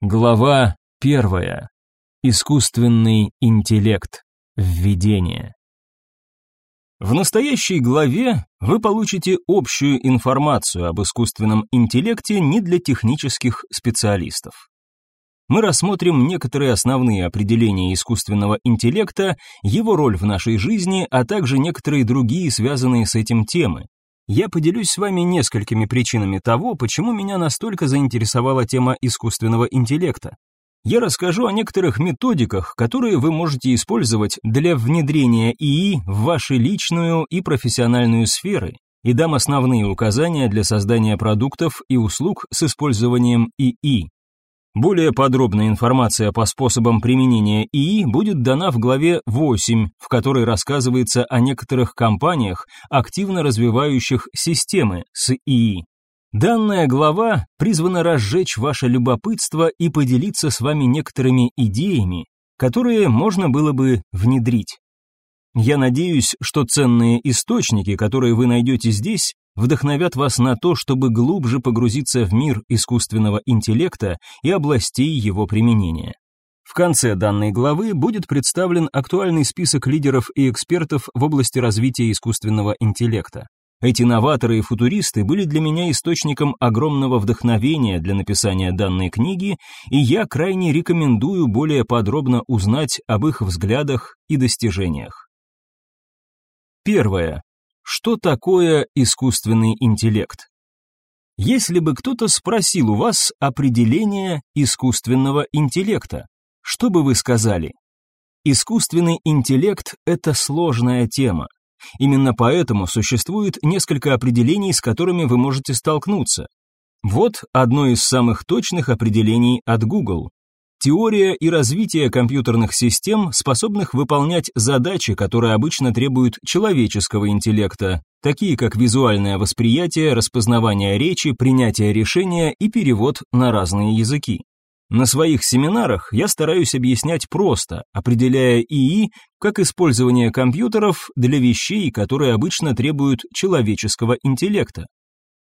Глава первая. Искусственный интеллект. Введение. В настоящей главе вы получите общую информацию об искусственном интеллекте не для технических специалистов. Мы рассмотрим некоторые основные определения искусственного интеллекта, его роль в нашей жизни, а также некоторые другие связанные с этим темы. Я поделюсь с вами несколькими причинами того, почему меня настолько заинтересовала тема искусственного интеллекта. Я расскажу о некоторых методиках, которые вы можете использовать для внедрения ИИ в ваши личную и профессиональную сферы, и дам основные указания для создания продуктов и услуг с использованием ИИ. Более подробная информация по способам применения ИИ будет дана в главе 8, в которой рассказывается о некоторых компаниях, активно развивающих системы с ИИ. Данная глава призвана разжечь ваше любопытство и поделиться с вами некоторыми идеями, которые можно было бы внедрить. Я надеюсь, что ценные источники, которые вы найдете здесь, вдохновят вас на то, чтобы глубже погрузиться в мир искусственного интеллекта и областей его применения. В конце данной главы будет представлен актуальный список лидеров и экспертов в области развития искусственного интеллекта. Эти новаторы и футуристы были для меня источником огромного вдохновения для написания данной книги, и я крайне рекомендую более подробно узнать об их взглядах и достижениях. Первое. Что такое искусственный интеллект? Если бы кто-то спросил у вас определение искусственного интеллекта, что бы вы сказали? Искусственный интеллект – это сложная тема. Именно поэтому существует несколько определений, с которыми вы можете столкнуться. Вот одно из самых точных определений от Google. Теория и развитие компьютерных систем, способных выполнять задачи, которые обычно требуют человеческого интеллекта, такие как визуальное восприятие, распознавание речи, принятие решения и перевод на разные языки. На своих семинарах я стараюсь объяснять просто, определяя ИИ как использование компьютеров для вещей, которые обычно требуют человеческого интеллекта.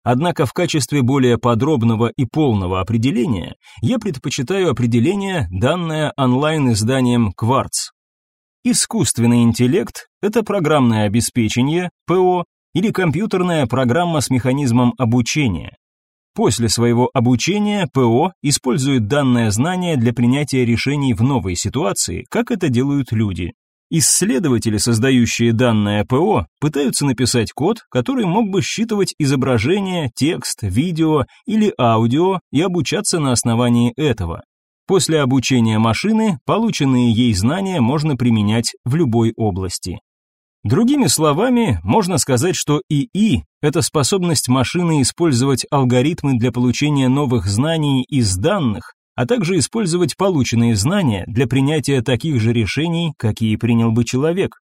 Однако в качестве более подробного и полного определения я предпочитаю определение, данное онлайн-изданием Quartz. Искусственный интеллект – это программное обеспечение, ПО, или компьютерная программа с механизмом обучения. После своего обучения ПО использует данное знание для принятия решений в новой ситуации, как это делают люди. Исследователи, создающие данное ПО, пытаются написать код, который мог бы считывать изображение, текст, видео или аудио и обучаться на основании этого. После обучения машины полученные ей знания можно применять в любой области. Другими словами, можно сказать, что ИИ – это способность машины использовать алгоритмы для получения новых знаний из данных, а также использовать полученные знания для принятия таких же решений, какие принял бы человек.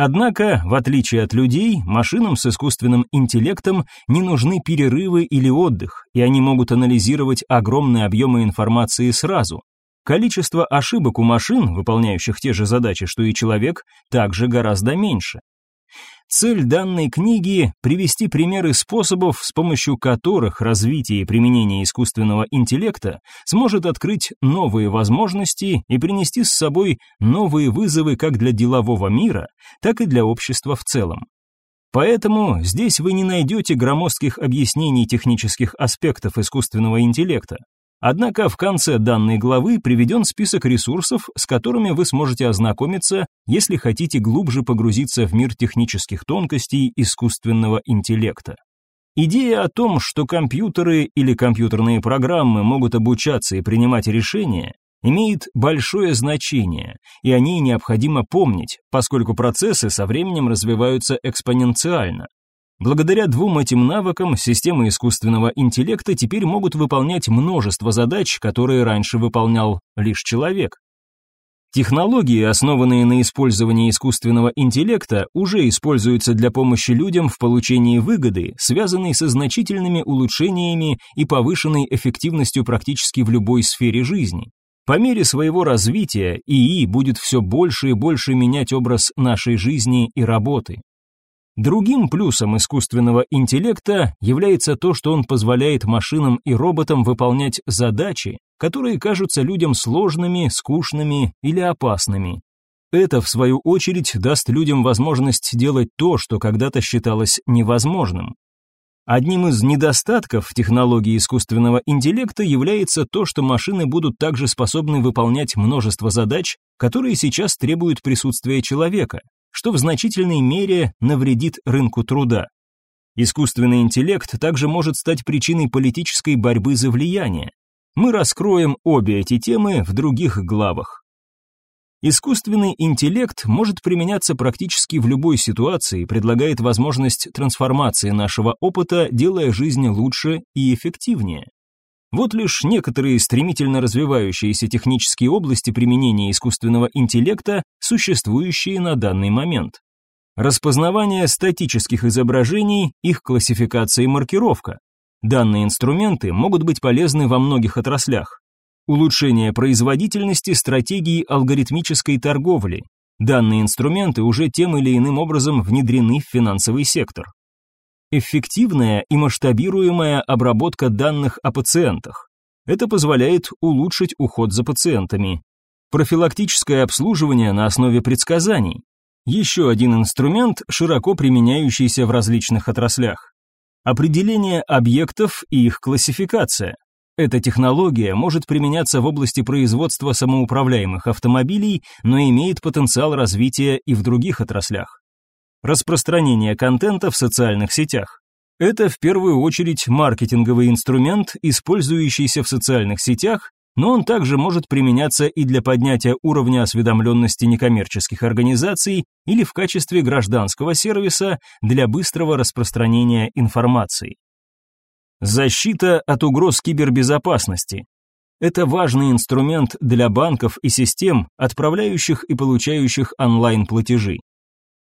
Однако, в отличие от людей, машинам с искусственным интеллектом не нужны перерывы или отдых, и они могут анализировать огромные объемы информации сразу. Количество ошибок у машин, выполняющих те же задачи, что и человек, также гораздо меньше. Цель данной книги – привести примеры способов, с помощью которых развитие и применение искусственного интеллекта сможет открыть новые возможности и принести с собой новые вызовы как для делового мира, так и для общества в целом. Поэтому здесь вы не найдете громоздких объяснений технических аспектов искусственного интеллекта. Однако в конце данной главы приведен список ресурсов, с которыми вы сможете ознакомиться, если хотите глубже погрузиться в мир технических тонкостей искусственного интеллекта. Идея о том, что компьютеры или компьютерные программы могут обучаться и принимать решения, имеет большое значение, и о ней необходимо помнить, поскольку процессы со временем развиваются экспоненциально. Благодаря двум этим навыкам системы искусственного интеллекта теперь могут выполнять множество задач, которые раньше выполнял лишь человек. Технологии, основанные на использовании искусственного интеллекта, уже используются для помощи людям в получении выгоды, связанной со значительными улучшениями и повышенной эффективностью практически в любой сфере жизни. По мере своего развития ИИ будет все больше и больше менять образ нашей жизни и работы. Другим плюсом искусственного интеллекта является то, что он позволяет машинам и роботам выполнять задачи, которые кажутся людям сложными, скучными или опасными. Это, в свою очередь, даст людям возможность делать то, что когда-то считалось невозможным. Одним из недостатков технологии искусственного интеллекта является то, что машины будут также способны выполнять множество задач, которые сейчас требуют присутствия человека, что в значительной мере навредит рынку труда. Искусственный интеллект также может стать причиной политической борьбы за влияние. Мы раскроем обе эти темы в других главах. Искусственный интеллект может применяться практически в любой ситуации предлагает возможность трансформации нашего опыта, делая жизнь лучше и эффективнее. Вот лишь некоторые стремительно развивающиеся технические области применения искусственного интеллекта, существующие на данный момент. Распознавание статических изображений, их классификация и маркировка. Данные инструменты могут быть полезны во многих отраслях. Улучшение производительности стратегии алгоритмической торговли. Данные инструменты уже тем или иным образом внедрены в финансовый сектор. Эффективная и масштабируемая обработка данных о пациентах. Это позволяет улучшить уход за пациентами. Профилактическое обслуживание на основе предсказаний. Еще один инструмент, широко применяющийся в различных отраслях. Определение объектов и их классификация. Эта технология может применяться в области производства самоуправляемых автомобилей, но имеет потенциал развития и в других отраслях. Распространение контента в социальных сетях. Это в первую очередь маркетинговый инструмент, использующийся в социальных сетях, но он также может применяться и для поднятия уровня осведомленности некоммерческих организаций или в качестве гражданского сервиса для быстрого распространения информации. Защита от угроз кибербезопасности. Это важный инструмент для банков и систем, отправляющих и получающих онлайн-платежи.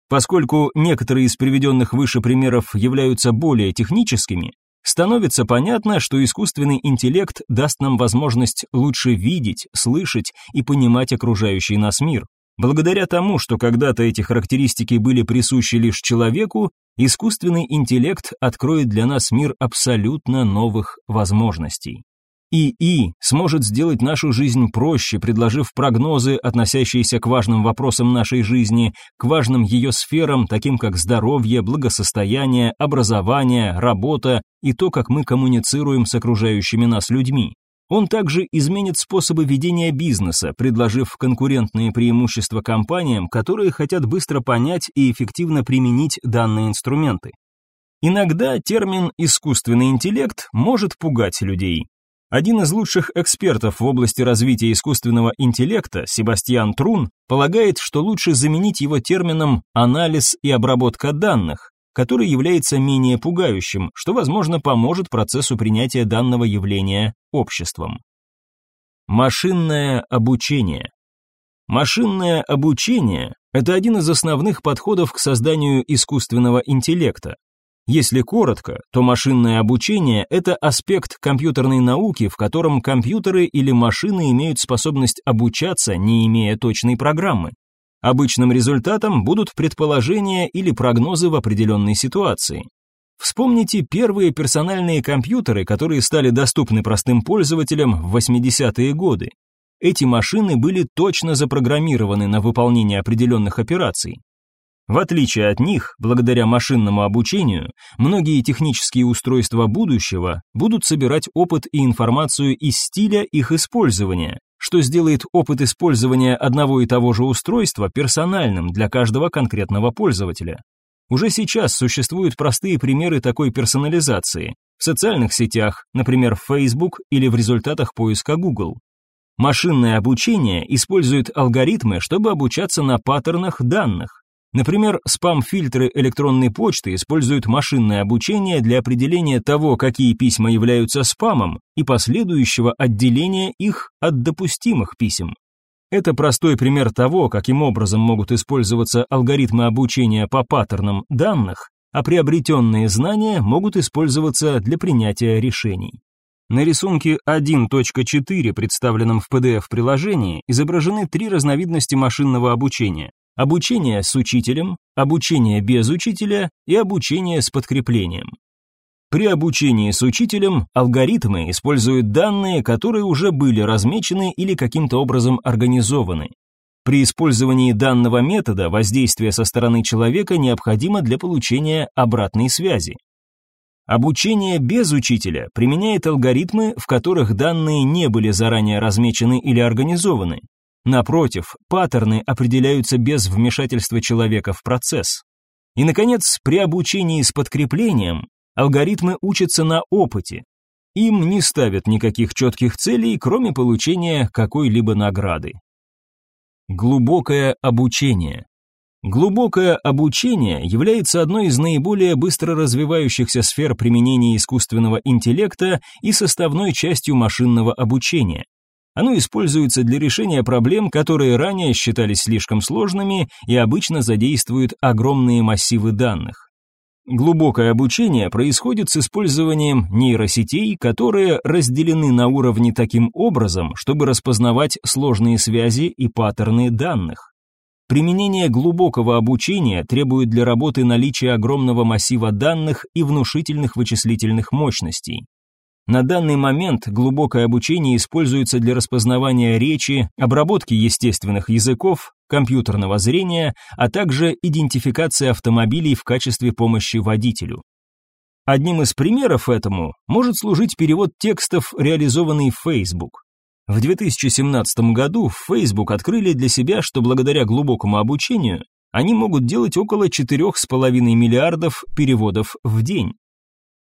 Поскольку некоторые из приведенных выше примеров являются более техническими, становится понятно, что искусственный интеллект даст нам возможность лучше видеть, слышать и понимать окружающий нас мир. Благодаря тому, что когда-то эти характеристики были присущи лишь человеку, искусственный интеллект откроет для нас мир абсолютно новых возможностей. ИИ сможет сделать нашу жизнь проще, предложив прогнозы, относящиеся к важным вопросам нашей жизни, к важным ее сферам, таким как здоровье, благосостояние, образование, работа и то, как мы коммуницируем с окружающими нас людьми. Он также изменит способы ведения бизнеса, предложив конкурентные преимущества компаниям, которые хотят быстро понять и эффективно применить данные инструменты. Иногда термин «искусственный интеллект» может пугать людей. Один из лучших экспертов в области развития искусственного интеллекта, Себастьян Трун, полагает, что лучше заменить его термином «анализ и обработка данных», который является менее пугающим, что, возможно, поможет процессу принятия данного явления обществом. Машинное обучение. Машинное обучение – это один из основных подходов к созданию искусственного интеллекта. Если коротко, то машинное обучение – это аспект компьютерной науки, в котором компьютеры или машины имеют способность обучаться, не имея точной программы. Обычным результатом будут предположения или прогнозы в определенной ситуации. Вспомните первые персональные компьютеры, которые стали доступны простым пользователям в 80-е годы. Эти машины были точно запрограммированы на выполнение определенных операций. В отличие от них, благодаря машинному обучению, многие технические устройства будущего будут собирать опыт и информацию из стиля их использования, что сделает опыт использования одного и того же устройства персональным для каждого конкретного пользователя. Уже сейчас существуют простые примеры такой персонализации в социальных сетях, например, в Facebook или в результатах поиска Google. Машинное обучение использует алгоритмы, чтобы обучаться на паттернах данных, Например, спам-фильтры электронной почты используют машинное обучение для определения того, какие письма являются спамом, и последующего отделения их от допустимых писем. Это простой пример того, каким образом могут использоваться алгоритмы обучения по паттернам данных, а приобретенные знания могут использоваться для принятия решений. На рисунке 1.4, представленном в PDF-приложении, изображены три разновидности машинного обучения. Обучение с учителем, обучение без учителя и обучение с подкреплением. При обучении с учителем алгоритмы используют данные, которые уже были размечены или каким-то образом организованы. При использовании данного метода воздействие со стороны человека необходимо для получения обратной связи. Обучение без учителя применяет алгоритмы, в которых данные не были заранее размечены или организованы. Напротив, паттерны определяются без вмешательства человека в процесс. И, наконец, при обучении с подкреплением Алгоритмы учатся на опыте. Им не ставят никаких четких целей, кроме получения какой-либо награды. Глубокое обучение. Глубокое обучение является одной из наиболее быстро развивающихся сфер применения искусственного интеллекта и составной частью машинного обучения. Оно используется для решения проблем, которые ранее считались слишком сложными и обычно задействуют огромные массивы данных. Глубокое обучение происходит с использованием нейросетей, которые разделены на уровни таким образом, чтобы распознавать сложные связи и паттерны данных. Применение глубокого обучения требует для работы наличия огромного массива данных и внушительных вычислительных мощностей. На данный момент глубокое обучение используется для распознавания речи, обработки естественных языков, компьютерного зрения, а также идентификации автомобилей в качестве помощи водителю. Одним из примеров этому может служить перевод текстов, реализованный Facebook. В 2017 году в Facebook открыли для себя, что благодаря глубокому обучению они могут делать около 4,5 миллиардов переводов в день.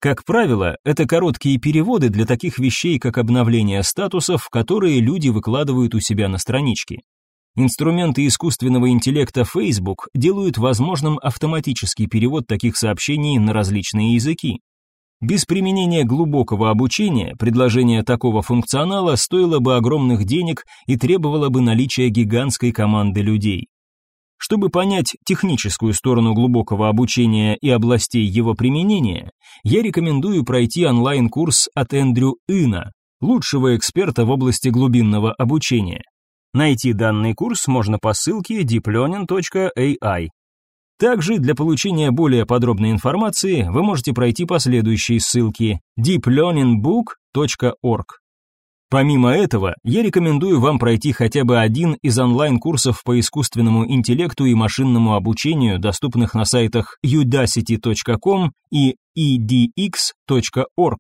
Как правило, это короткие переводы для таких вещей, как обновление статусов, которые люди выкладывают у себя на страничке. Инструменты искусственного интеллекта Facebook делают возможным автоматический перевод таких сообщений на различные языки. Без применения глубокого обучения предложение такого функционала стоило бы огромных денег и требовало бы наличия гигантской команды людей. Чтобы понять техническую сторону глубокого обучения и областей его применения, я рекомендую пройти онлайн-курс от Эндрю Ина, лучшего эксперта в области глубинного обучения. Найти данный курс можно по ссылке deeplearning.ai. Также для получения более подробной информации вы можете пройти по следующей ссылке deeplearningbook.org. Помимо этого, я рекомендую вам пройти хотя бы один из онлайн-курсов по искусственному интеллекту и машинному обучению, доступных на сайтах udacity.com и edx.org.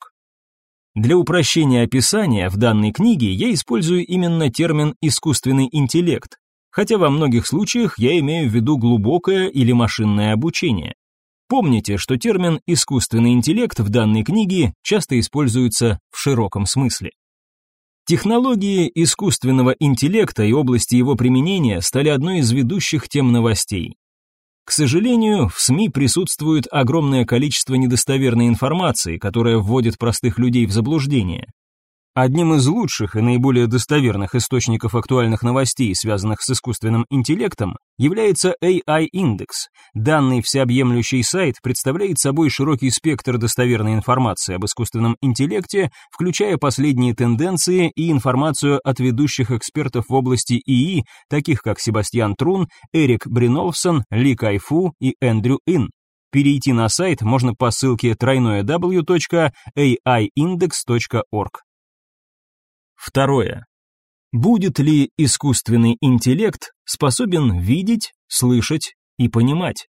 Для упрощения описания в данной книге я использую именно термин «искусственный интеллект», хотя во многих случаях я имею в виду глубокое или машинное обучение. Помните, что термин «искусственный интеллект» в данной книге часто используется в широком смысле. Технологии искусственного интеллекта и области его применения стали одной из ведущих тем новостей. К сожалению, в СМИ присутствует огромное количество недостоверной информации, которая вводит простых людей в заблуждение. Одним из лучших и наиболее достоверных источников актуальных новостей, связанных с искусственным интеллектом, является AI Index. Данный всеобъемлющий сайт представляет собой широкий спектр достоверной информации об искусственном интеллекте, включая последние тенденции и информацию от ведущих экспертов в области ИИ, таких как Себастьян Трун, Эрик Бринолфсон, Ли Кайфу и Эндрю Ин. Перейти на сайт можно по ссылке www.aiindex.org. Второе. Будет ли искусственный интеллект способен видеть, слышать и понимать?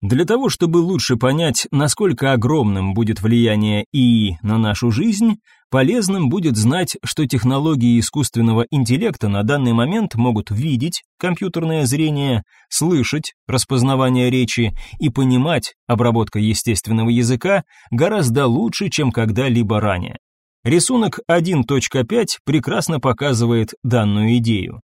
Для того, чтобы лучше понять, насколько огромным будет влияние ИИ на нашу жизнь, полезным будет знать, что технологии искусственного интеллекта на данный момент могут видеть, компьютерное зрение, слышать, распознавание речи и понимать, обработка естественного языка, гораздо лучше, чем когда-либо ранее. Рисунок 1.5 прекрасно показывает данную идею.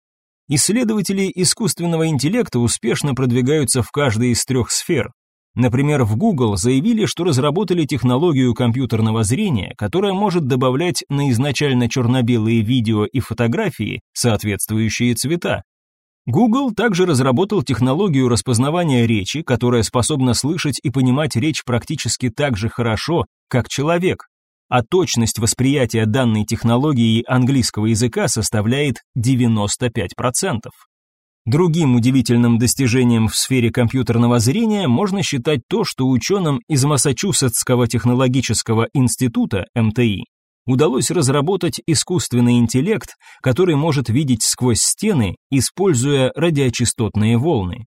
Исследователи искусственного интеллекта успешно продвигаются в каждой из трех сфер. Например, в Google заявили, что разработали технологию компьютерного зрения, которая может добавлять на изначально черно-белые видео и фотографии соответствующие цвета. Google также разработал технологию распознавания речи, которая способна слышать и понимать речь практически так же хорошо, как человек а точность восприятия данной технологии английского языка составляет 95%. Другим удивительным достижением в сфере компьютерного зрения можно считать то, что ученым из Массачусетского технологического института МТИ удалось разработать искусственный интеллект, который может видеть сквозь стены, используя радиочастотные волны.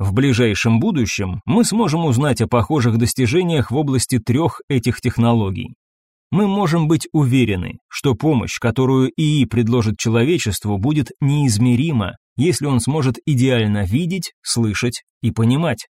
В ближайшем будущем мы сможем узнать о похожих достижениях в области трех этих технологий. Мы можем быть уверены, что помощь, которую ИИ предложит человечеству, будет неизмерима, если он сможет идеально видеть, слышать и понимать.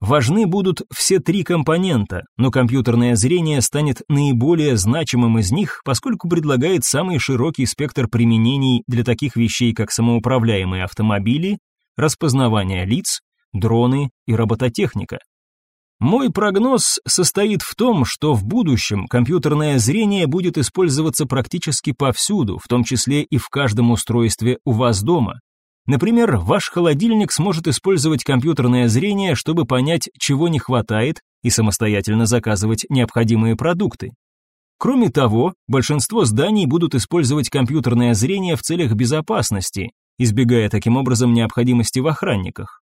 Важны будут все три компонента, но компьютерное зрение станет наиболее значимым из них, поскольку предлагает самый широкий спектр применений для таких вещей, как самоуправляемые автомобили, распознавание лиц, дроны и робототехника. Мой прогноз состоит в том, что в будущем компьютерное зрение будет использоваться практически повсюду, в том числе и в каждом устройстве у вас дома. Например, ваш холодильник сможет использовать компьютерное зрение, чтобы понять, чего не хватает, и самостоятельно заказывать необходимые продукты. Кроме того, большинство зданий будут использовать компьютерное зрение в целях безопасности, избегая таким образом необходимости в охранниках.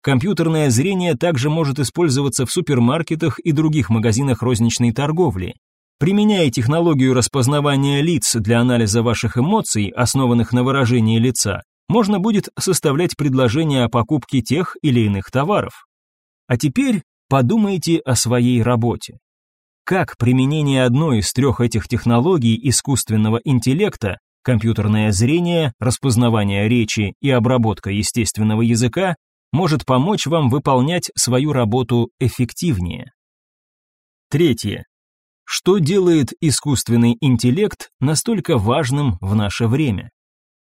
Компьютерное зрение также может использоваться в супермаркетах и других магазинах розничной торговли. Применяя технологию распознавания лиц для анализа ваших эмоций, основанных на выражении лица, можно будет составлять предложения о покупке тех или иных товаров. А теперь подумайте о своей работе. Как применение одной из трех этих технологий искусственного интеллекта, компьютерное зрение, распознавание речи и обработка естественного языка, может помочь вам выполнять свою работу эффективнее. Третье. Что делает искусственный интеллект настолько важным в наше время?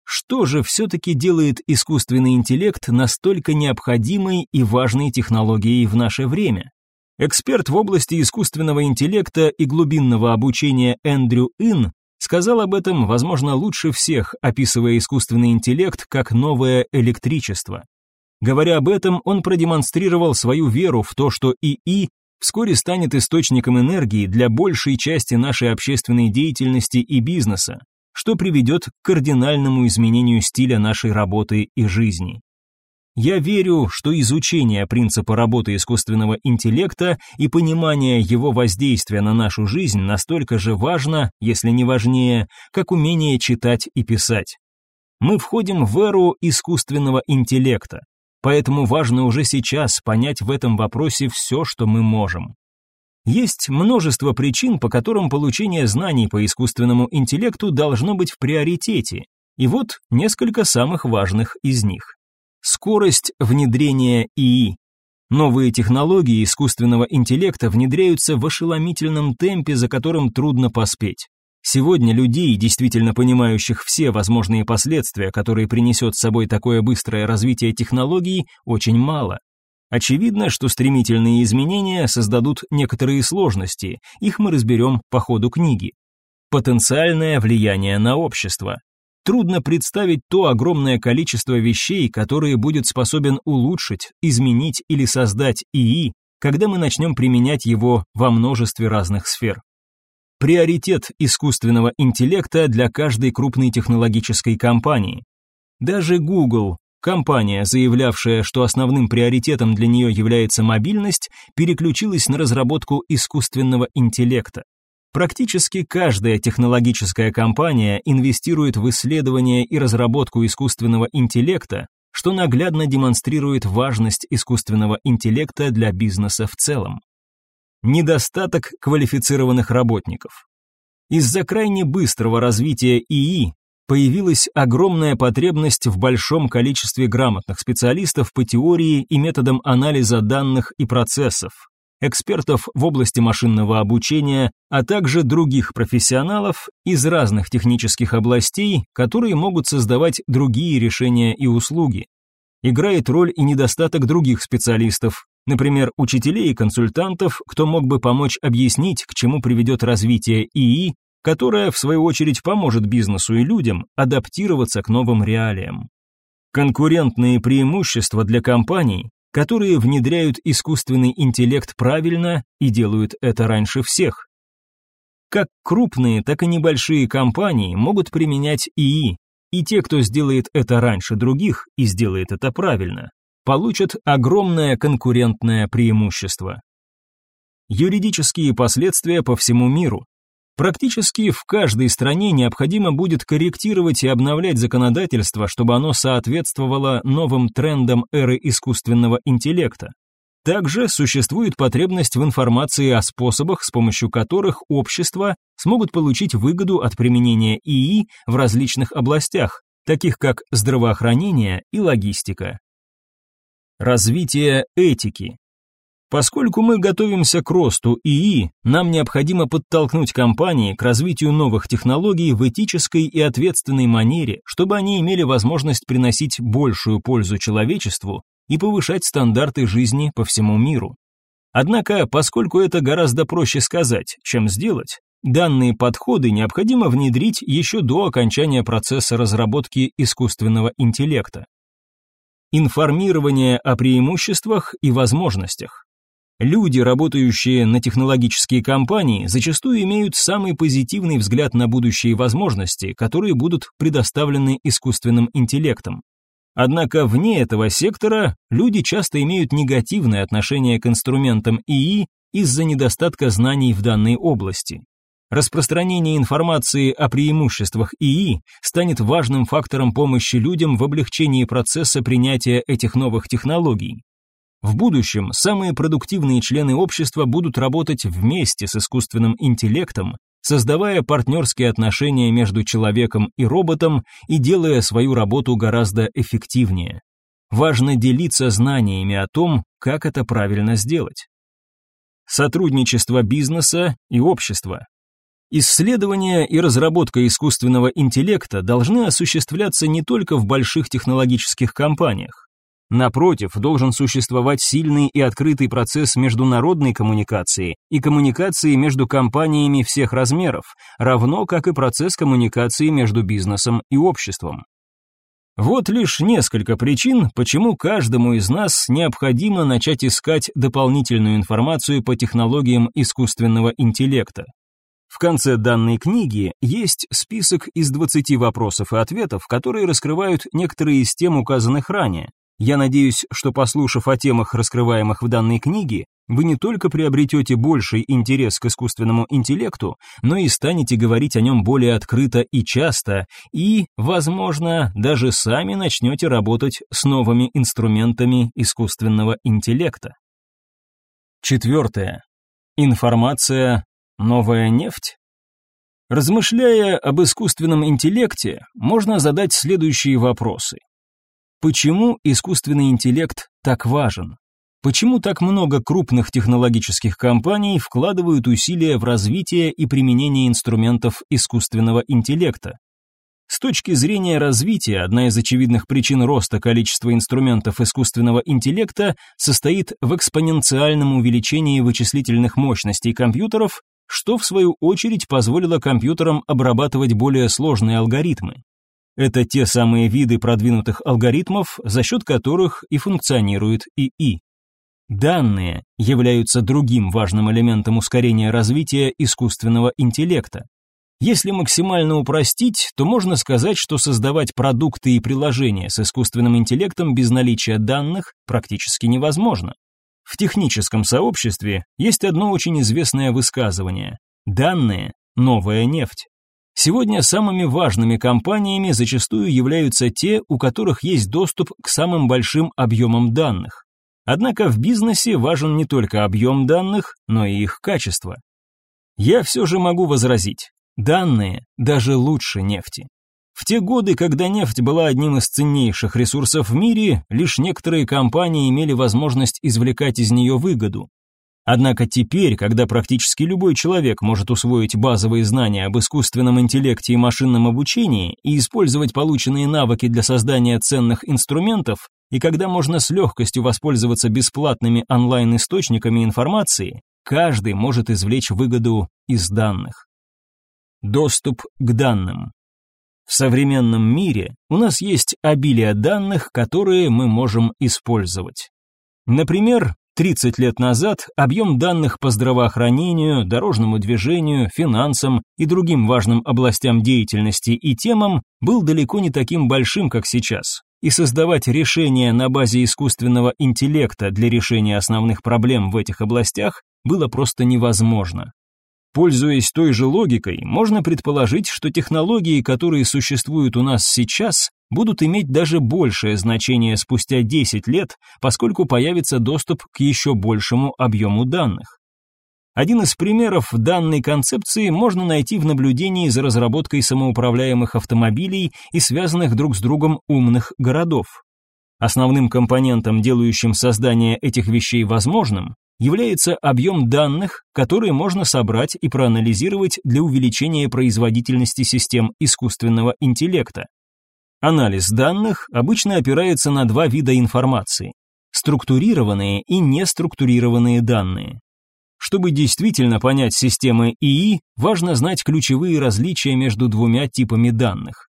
Что же все-таки делает искусственный интеллект настолько необходимой и важной технологией в наше время? Эксперт в области искусственного интеллекта и глубинного обучения Эндрю Ин сказал об этом, возможно, лучше всех, описывая искусственный интеллект как новое электричество. Говоря об этом, он продемонстрировал свою веру в то, что ИИ вскоре станет источником энергии для большей части нашей общественной деятельности и бизнеса, что приведет к кардинальному изменению стиля нашей работы и жизни. Я верю, что изучение принципа работы искусственного интеллекта и понимание его воздействия на нашу жизнь настолько же важно, если не важнее, как умение читать и писать. Мы входим в эру искусственного интеллекта, поэтому важно уже сейчас понять в этом вопросе все, что мы можем. Есть множество причин, по которым получение знаний по искусственному интеллекту должно быть в приоритете, и вот несколько самых важных из них. Скорость внедрения ИИ. Новые технологии искусственного интеллекта внедряются в ошеломительном темпе, за которым трудно поспеть. Сегодня людей, действительно понимающих все возможные последствия, которые принесет с собой такое быстрое развитие технологий, очень мало. Очевидно, что стремительные изменения создадут некоторые сложности, их мы разберем по ходу книги. Потенциальное влияние на общество. Трудно представить то огромное количество вещей, которые будет способен улучшить, изменить или создать ИИ, когда мы начнем применять его во множестве разных сфер. Приоритет искусственного интеллекта для каждой крупной технологической компании. Даже Google, Компания, заявлявшая, что основным приоритетом для нее является мобильность, переключилась на разработку искусственного интеллекта. Практически каждая технологическая компания инвестирует в исследование и разработку искусственного интеллекта, что наглядно демонстрирует важность искусственного интеллекта для бизнеса в целом. Недостаток квалифицированных работников. Из-за крайне быстрого развития ИИ появилась огромная потребность в большом количестве грамотных специалистов по теории и методам анализа данных и процессов, экспертов в области машинного обучения, а также других профессионалов из разных технических областей, которые могут создавать другие решения и услуги. Играет роль и недостаток других специалистов, например, учителей и консультантов, кто мог бы помочь объяснить, к чему приведет развитие ИИ которая, в свою очередь, поможет бизнесу и людям адаптироваться к новым реалиям. Конкурентные преимущества для компаний, которые внедряют искусственный интеллект правильно и делают это раньше всех. Как крупные, так и небольшие компании могут применять ИИ, И те, кто сделает это раньше других и сделает это правильно, получат огромное конкурентное преимущество. Юридические последствия по всему миру. Практически в каждой стране необходимо будет корректировать и обновлять законодательство, чтобы оно соответствовало новым трендам эры искусственного интеллекта. Также существует потребность в информации о способах, с помощью которых общества смогут получить выгоду от применения ИИ в различных областях, таких как здравоохранение и логистика. Развитие этики. Поскольку мы готовимся к росту ИИ, нам необходимо подтолкнуть компании к развитию новых технологий в этической и ответственной манере, чтобы они имели возможность приносить большую пользу человечеству и повышать стандарты жизни по всему миру. Однако, поскольку это гораздо проще сказать, чем сделать, данные подходы необходимо внедрить еще до окончания процесса разработки искусственного интеллекта. Информирование о преимуществах и возможностях. Люди, работающие на технологические компании, зачастую имеют самый позитивный взгляд на будущие возможности, которые будут предоставлены искусственным интеллектом. Однако вне этого сектора люди часто имеют негативное отношение к инструментам ИИ из-за недостатка знаний в данной области. Распространение информации о преимуществах ИИ станет важным фактором помощи людям в облегчении процесса принятия этих новых технологий. В будущем самые продуктивные члены общества будут работать вместе с искусственным интеллектом, создавая партнерские отношения между человеком и роботом и делая свою работу гораздо эффективнее. Важно делиться знаниями о том, как это правильно сделать. Сотрудничество бизнеса и общества. Исследования и разработка искусственного интеллекта должны осуществляться не только в больших технологических компаниях. Напротив, должен существовать сильный и открытый процесс международной коммуникации и коммуникации между компаниями всех размеров, равно как и процесс коммуникации между бизнесом и обществом. Вот лишь несколько причин, почему каждому из нас необходимо начать искать дополнительную информацию по технологиям искусственного интеллекта. В конце данной книги есть список из 20 вопросов и ответов, которые раскрывают некоторые из тем, указанных ранее. Я надеюсь, что послушав о темах, раскрываемых в данной книге, вы не только приобретете больший интерес к искусственному интеллекту, но и станете говорить о нем более открыто и часто, и, возможно, даже сами начнете работать с новыми инструментами искусственного интеллекта. Четвертое. Информация – новая нефть? Размышляя об искусственном интеллекте, можно задать следующие вопросы. Почему искусственный интеллект так важен? Почему так много крупных технологических компаний вкладывают усилия в развитие и применение инструментов искусственного интеллекта? С точки зрения развития, одна из очевидных причин роста количества инструментов искусственного интеллекта состоит в экспоненциальном увеличении вычислительных мощностей компьютеров, что в свою очередь позволило компьютерам обрабатывать более сложные алгоритмы. Это те самые виды продвинутых алгоритмов, за счет которых и функционирует ИИ. Данные являются другим важным элементом ускорения развития искусственного интеллекта. Если максимально упростить, то можно сказать, что создавать продукты и приложения с искусственным интеллектом без наличия данных практически невозможно. В техническом сообществе есть одно очень известное высказывание – данные – новая нефть. Сегодня самыми важными компаниями зачастую являются те, у которых есть доступ к самым большим объемам данных. Однако в бизнесе важен не только объем данных, но и их качество. Я все же могу возразить, данные даже лучше нефти. В те годы, когда нефть была одним из ценнейших ресурсов в мире, лишь некоторые компании имели возможность извлекать из нее выгоду. Однако теперь, когда практически любой человек может усвоить базовые знания об искусственном интеллекте и машинном обучении и использовать полученные навыки для создания ценных инструментов, и когда можно с легкостью воспользоваться бесплатными онлайн-источниками информации, каждый может извлечь выгоду из данных. Доступ к данным. В современном мире у нас есть обилие данных, которые мы можем использовать. Например, 30 лет назад объем данных по здравоохранению, дорожному движению, финансам и другим важным областям деятельности и темам был далеко не таким большим, как сейчас. И создавать решения на базе искусственного интеллекта для решения основных проблем в этих областях было просто невозможно. Пользуясь той же логикой, можно предположить, что технологии, которые существуют у нас сейчас, будут иметь даже большее значение спустя 10 лет, поскольку появится доступ к еще большему объему данных. Один из примеров данной концепции можно найти в наблюдении за разработкой самоуправляемых автомобилей и связанных друг с другом умных городов. Основным компонентом, делающим создание этих вещей возможным, является объем данных, которые можно собрать и проанализировать для увеличения производительности систем искусственного интеллекта. Анализ данных обычно опирается на два вида информации – структурированные и неструктурированные данные. Чтобы действительно понять системы ИИ, важно знать ключевые различия между двумя типами данных.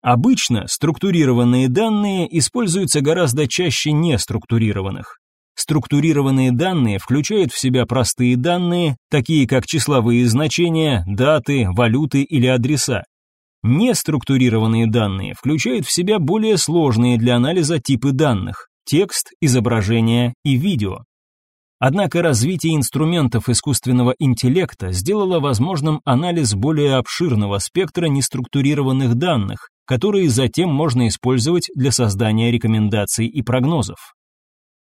Обычно структурированные данные используются гораздо чаще неструктурированных. Структурированные данные включают в себя простые данные, такие как числовые значения, даты, валюты или адреса. Неструктурированные данные включают в себя более сложные для анализа типы данных – текст, изображение и видео. Однако развитие инструментов искусственного интеллекта сделало возможным анализ более обширного спектра неструктурированных данных, которые затем можно использовать для создания рекомендаций и прогнозов.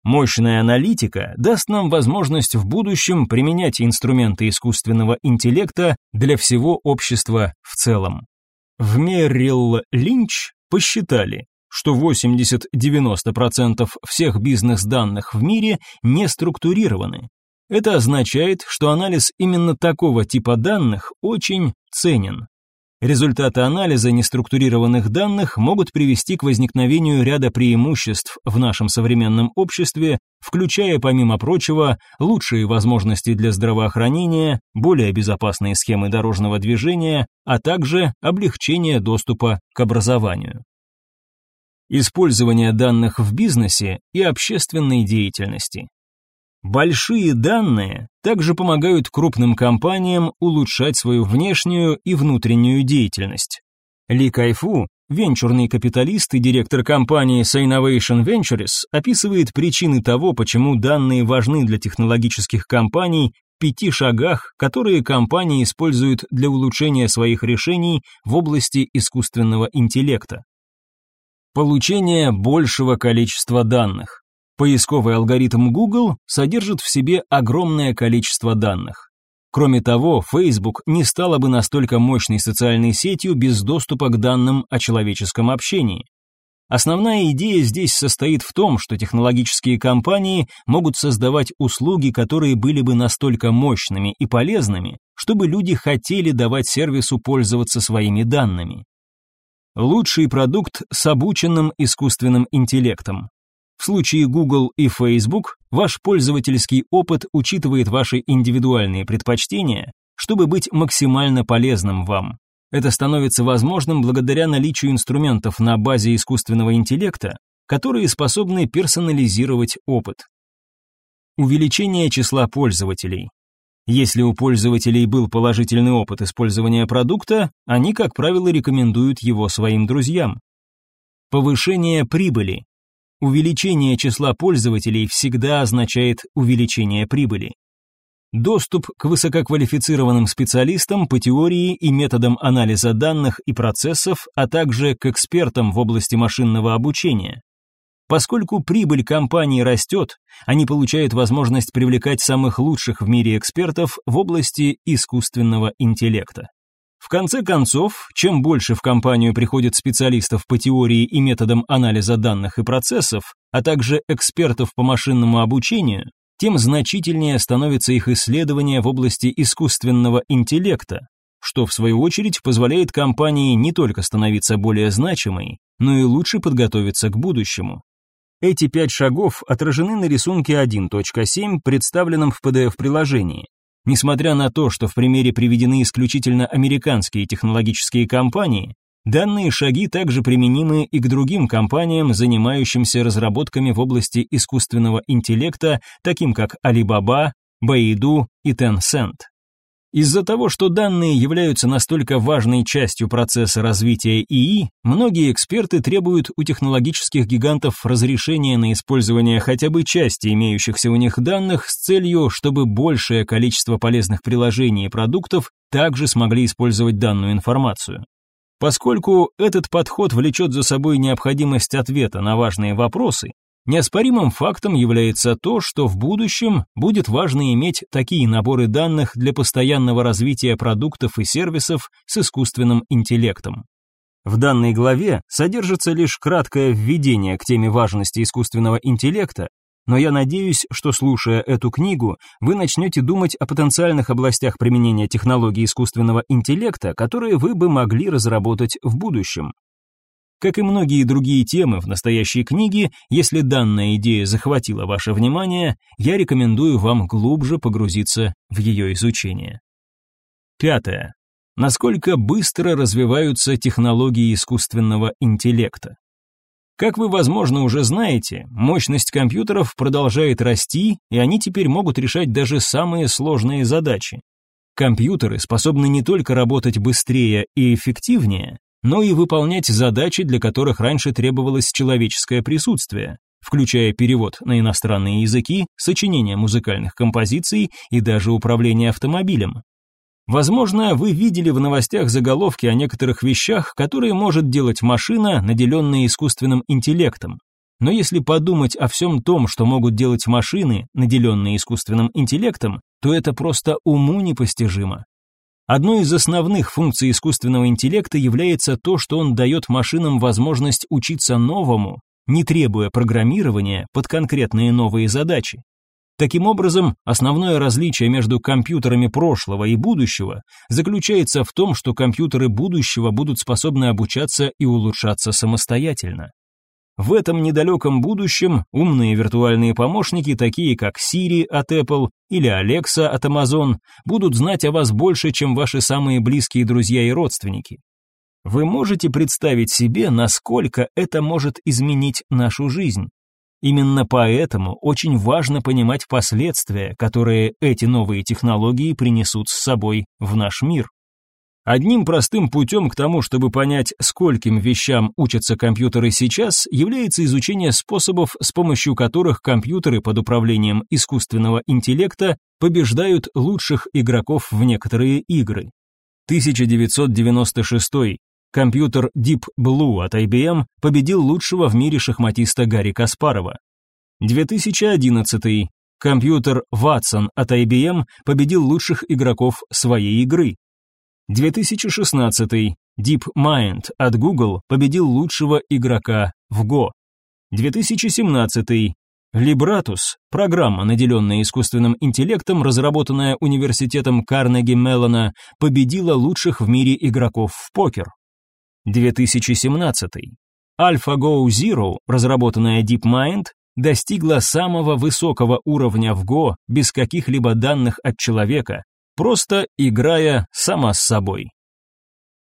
Мощная аналитика даст нам возможность в будущем применять инструменты искусственного интеллекта для всего общества в целом. В Меррилл Линч посчитали, что 80-90% всех бизнес-данных в мире не структурированы. Это означает, что анализ именно такого типа данных очень ценен. Результаты анализа неструктурированных данных могут привести к возникновению ряда преимуществ в нашем современном обществе, включая, помимо прочего, лучшие возможности для здравоохранения, более безопасные схемы дорожного движения, а также облегчение доступа к образованию. Использование данных в бизнесе и общественной деятельности. Большие данные также помогают крупным компаниям улучшать свою внешнюю и внутреннюю деятельность. Ли Кайфу, венчурный капиталист и директор компании Synovation Ventures, описывает причины того, почему данные важны для технологических компаний пяти шагах, которые компании используют для улучшения своих решений в области искусственного интеллекта. Получение большего количества данных. Поисковый алгоритм Google содержит в себе огромное количество данных. Кроме того, Facebook не стала бы настолько мощной социальной сетью без доступа к данным о человеческом общении. Основная идея здесь состоит в том, что технологические компании могут создавать услуги, которые были бы настолько мощными и полезными, чтобы люди хотели давать сервису пользоваться своими данными. Лучший продукт с обученным искусственным интеллектом. В случае Google и Facebook ваш пользовательский опыт учитывает ваши индивидуальные предпочтения, чтобы быть максимально полезным вам. Это становится возможным благодаря наличию инструментов на базе искусственного интеллекта, которые способны персонализировать опыт. Увеличение числа пользователей. Если у пользователей был положительный опыт использования продукта, они, как правило, рекомендуют его своим друзьям. Повышение прибыли. Увеличение числа пользователей всегда означает увеличение прибыли. Доступ к высококвалифицированным специалистам по теории и методам анализа данных и процессов, а также к экспертам в области машинного обучения. Поскольку прибыль компании растет, они получают возможность привлекать самых лучших в мире экспертов в области искусственного интеллекта. В конце концов, чем больше в компанию приходит специалистов по теории и методам анализа данных и процессов, а также экспертов по машинному обучению, тем значительнее становится их исследование в области искусственного интеллекта, что в свою очередь позволяет компании не только становиться более значимой, но и лучше подготовиться к будущему. Эти пять шагов отражены на рисунке 1.7, представленном в PDF-приложении. Несмотря на то, что в примере приведены исключительно американские технологические компании, Данные шаги также применимы и к другим компаниям, занимающимся разработками в области искусственного интеллекта, таким как Alibaba, Baidu и Tencent. Из-за того, что данные являются настолько важной частью процесса развития ИИ, многие эксперты требуют у технологических гигантов разрешения на использование хотя бы части имеющихся у них данных с целью, чтобы большее количество полезных приложений и продуктов также смогли использовать данную информацию. Поскольку этот подход влечет за собой необходимость ответа на важные вопросы, неоспоримым фактом является то, что в будущем будет важно иметь такие наборы данных для постоянного развития продуктов и сервисов с искусственным интеллектом. В данной главе содержится лишь краткое введение к теме важности искусственного интеллекта, но я надеюсь, что слушая эту книгу, вы начнете думать о потенциальных областях применения технологий искусственного интеллекта, которые вы бы могли разработать в будущем. Как и многие другие темы в настоящей книге, если данная идея захватила ваше внимание, я рекомендую вам глубже погрузиться в ее изучение. Пятое. Насколько быстро развиваются технологии искусственного интеллекта? Как вы, возможно, уже знаете, мощность компьютеров продолжает расти, и они теперь могут решать даже самые сложные задачи. Компьютеры способны не только работать быстрее и эффективнее, но и выполнять задачи, для которых раньше требовалось человеческое присутствие, включая перевод на иностранные языки, сочинение музыкальных композиций и даже управление автомобилем. Возможно, вы видели в новостях заголовки о некоторых вещах, которые может делать машина, наделенная искусственным интеллектом. Но если подумать о всем том, что могут делать машины, наделенные искусственным интеллектом, то это просто уму непостижимо. Одной из основных функций искусственного интеллекта является то, что он дает машинам возможность учиться новому, не требуя программирования под конкретные новые задачи. Таким образом, основное различие между компьютерами прошлого и будущего заключается в том, что компьютеры будущего будут способны обучаться и улучшаться самостоятельно. В этом недалеком будущем умные виртуальные помощники, такие как Siri от Apple или Alexa от Amazon, будут знать о вас больше, чем ваши самые близкие друзья и родственники. Вы можете представить себе, насколько это может изменить нашу жизнь? Именно поэтому очень важно понимать последствия, которые эти новые технологии принесут с собой в наш мир. Одним простым путем к тому, чтобы понять, скольким вещам учатся компьютеры сейчас, является изучение способов, с помощью которых компьютеры под управлением искусственного интеллекта побеждают лучших игроков в некоторые игры. 1996 Компьютер Deep Blue от IBM победил лучшего в мире шахматиста Гарри Каспарова. 2011. Компьютер Watson от IBM победил лучших игроков своей игры. 2016. DeepMind от Google победил лучшего игрока в Go. 2017. Libratus, программа, наделенная искусственным интеллектом, разработанная университетом Карнеги Меллона, победила лучших в мире игроков в покер. 2017. AlphaGo Zero, разработанная DeepMind, достигла самого высокого уровня в Go без каких-либо данных от человека, просто играя сама с собой.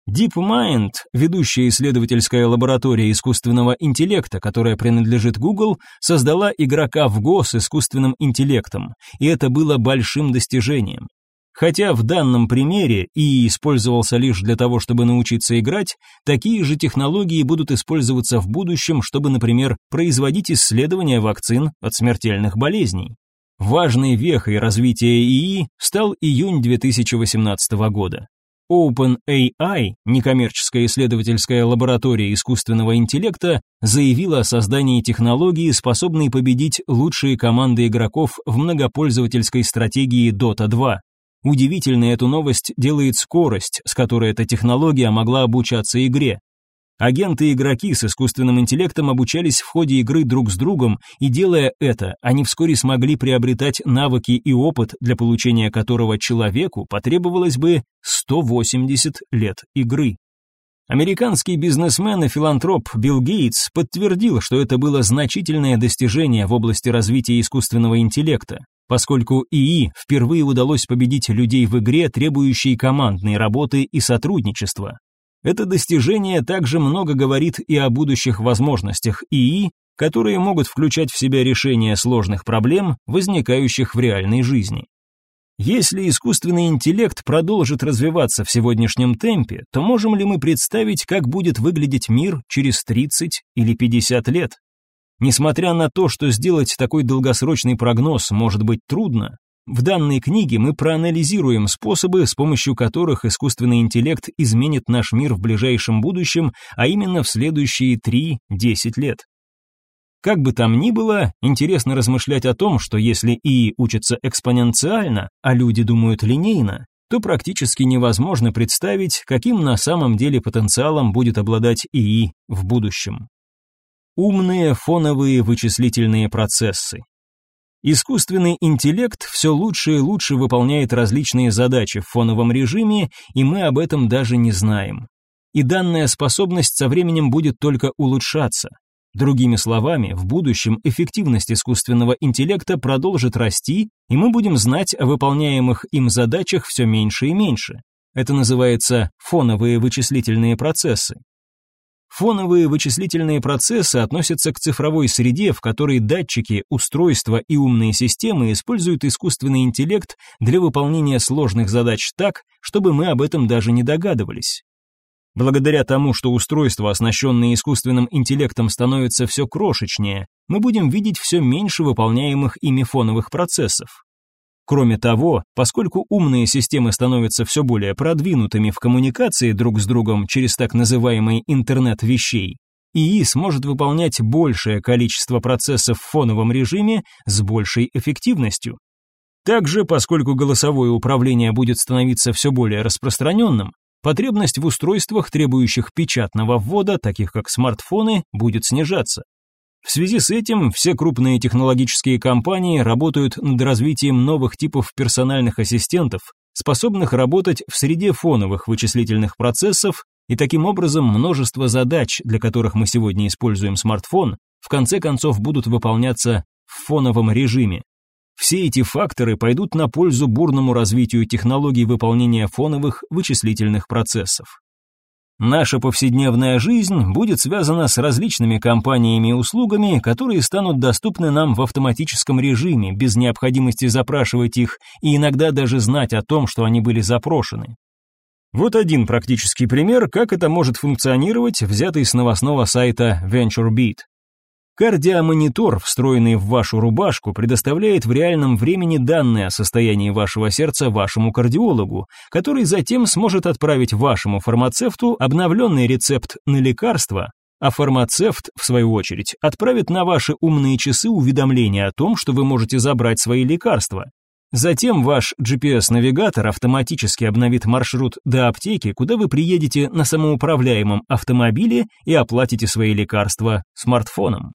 DeepMind, ведущая исследовательская лаборатория искусственного интеллекта, которая принадлежит Google, создала игрока в Go с искусственным интеллектом, и это было большим достижением. Хотя в данном примере и использовался лишь для того, чтобы научиться играть, такие же технологии будут использоваться в будущем, чтобы, например, производить исследования вакцин от смертельных болезней. Важной вехой развития ИИ стал июнь 2018 года. OpenAI, некоммерческая исследовательская лаборатория искусственного интеллекта, заявила о создании технологии, способной победить лучшие команды игроков в многопользовательской стратегии Dota 2. Удивительной эту новость делает скорость, с которой эта технология могла обучаться игре. Агенты и игроки с искусственным интеллектом обучались в ходе игры друг с другом, и делая это, они вскоре смогли приобретать навыки и опыт, для получения которого человеку потребовалось бы 180 лет игры. Американский бизнесмен и филантроп Билл Гейтс подтвердил, что это было значительное достижение в области развития искусственного интеллекта поскольку ИИ впервые удалось победить людей в игре, требующей командной работы и сотрудничества. Это достижение также много говорит и о будущих возможностях ИИ, которые могут включать в себя решение сложных проблем, возникающих в реальной жизни. Если искусственный интеллект продолжит развиваться в сегодняшнем темпе, то можем ли мы представить, как будет выглядеть мир через 30 или 50 лет? Несмотря на то, что сделать такой долгосрочный прогноз может быть трудно, в данной книге мы проанализируем способы, с помощью которых искусственный интеллект изменит наш мир в ближайшем будущем, а именно в следующие 3-10 лет. Как бы там ни было, интересно размышлять о том, что если ИИ учится экспоненциально, а люди думают линейно, то практически невозможно представить, каким на самом деле потенциалом будет обладать ИИ в будущем. Умные фоновые вычислительные процессы. Искусственный интеллект все лучше и лучше выполняет различные задачи в фоновом режиме, и мы об этом даже не знаем. И данная способность со временем будет только улучшаться. Другими словами, в будущем эффективность искусственного интеллекта продолжит расти, и мы будем знать о выполняемых им задачах все меньше и меньше. Это называется фоновые вычислительные процессы. Фоновые вычислительные процессы относятся к цифровой среде, в которой датчики, устройства и умные системы используют искусственный интеллект для выполнения сложных задач так, чтобы мы об этом даже не догадывались. Благодаря тому, что устройства, оснащенные искусственным интеллектом, становятся все крошечнее, мы будем видеть все меньше выполняемых ими фоновых процессов. Кроме того, поскольку умные системы становятся все более продвинутыми в коммуникации друг с другом через так называемый интернет вещей, ИИ сможет выполнять большее количество процессов в фоновом режиме с большей эффективностью. Также, поскольку голосовое управление будет становиться все более распространенным, потребность в устройствах, требующих печатного ввода, таких как смартфоны, будет снижаться. В связи с этим все крупные технологические компании работают над развитием новых типов персональных ассистентов, способных работать в среде фоновых вычислительных процессов, и таким образом множество задач, для которых мы сегодня используем смартфон, в конце концов будут выполняться в фоновом режиме. Все эти факторы пойдут на пользу бурному развитию технологий выполнения фоновых вычислительных процессов. Наша повседневная жизнь будет связана с различными компаниями и услугами, которые станут доступны нам в автоматическом режиме, без необходимости запрашивать их и иногда даже знать о том, что они были запрошены. Вот один практический пример, как это может функционировать, взятый с новостного сайта VentureBeat. Кардиомонитор, встроенный в вашу рубашку, предоставляет в реальном времени данные о состоянии вашего сердца вашему кардиологу, который затем сможет отправить вашему фармацевту обновленный рецепт на лекарство, а фармацевт, в свою очередь, отправит на ваши умные часы уведомление о том, что вы можете забрать свои лекарства. Затем ваш GPS-навигатор автоматически обновит маршрут до аптеки, куда вы приедете на самоуправляемом автомобиле и оплатите свои лекарства смартфоном.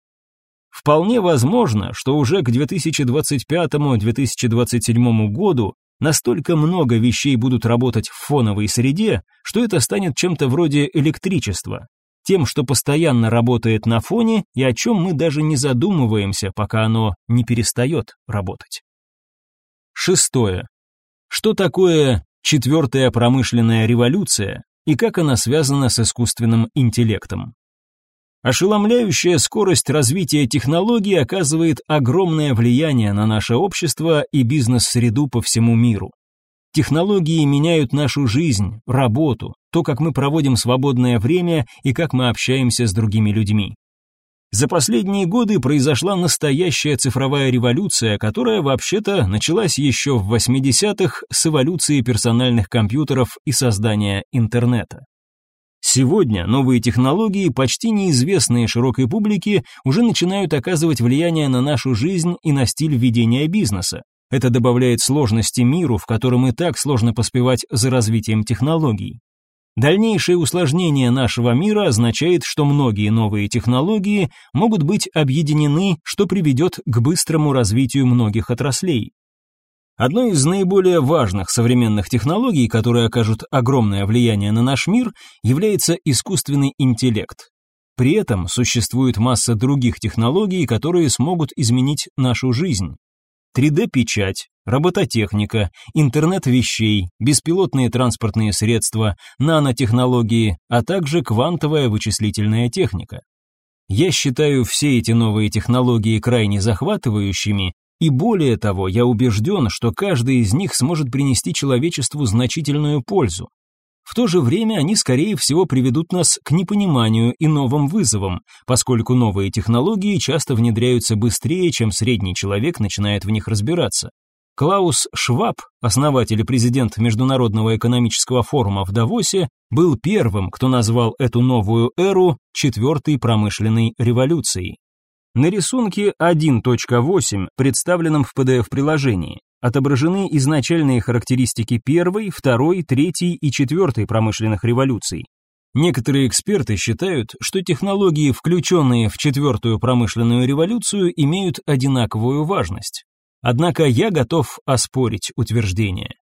Вполне возможно, что уже к 2025-2027 году настолько много вещей будут работать в фоновой среде, что это станет чем-то вроде электричества, тем, что постоянно работает на фоне и о чем мы даже не задумываемся, пока оно не перестает работать. Шестое. Что такое четвертая промышленная революция и как она связана с искусственным интеллектом? Ошеломляющая скорость развития технологий оказывает огромное влияние на наше общество и бизнес-среду по всему миру. Технологии меняют нашу жизнь, работу, то, как мы проводим свободное время и как мы общаемся с другими людьми. За последние годы произошла настоящая цифровая революция, которая вообще-то началась еще в 80-х с эволюции персональных компьютеров и создания интернета. Сегодня новые технологии, почти неизвестные широкой публике, уже начинают оказывать влияние на нашу жизнь и на стиль ведения бизнеса. Это добавляет сложности миру, в котором и так сложно поспевать за развитием технологий. Дальнейшее усложнение нашего мира означает, что многие новые технологии могут быть объединены, что приведет к быстрому развитию многих отраслей. Одной из наиболее важных современных технологий, которые окажут огромное влияние на наш мир, является искусственный интеллект. При этом существует масса других технологий, которые смогут изменить нашу жизнь. 3D-печать, робототехника, интернет вещей, беспилотные транспортные средства, нанотехнологии, а также квантовая вычислительная техника. Я считаю все эти новые технологии крайне захватывающими, и более того, я убежден, что каждый из них сможет принести человечеству значительную пользу. В то же время они, скорее всего, приведут нас к непониманию и новым вызовам, поскольку новые технологии часто внедряются быстрее, чем средний человек начинает в них разбираться. Клаус Шваб, основатель и президент Международного экономического форума в Давосе, был первым, кто назвал эту новую эру четвертой промышленной революцией. На рисунке 1.8, представленном в PDF-приложении, отображены изначальные характеристики первой, второй, третьей и четвертой промышленных революций. Некоторые эксперты считают, что технологии, включенные в четвертую промышленную революцию, имеют одинаковую важность. Однако я готов оспорить утверждение.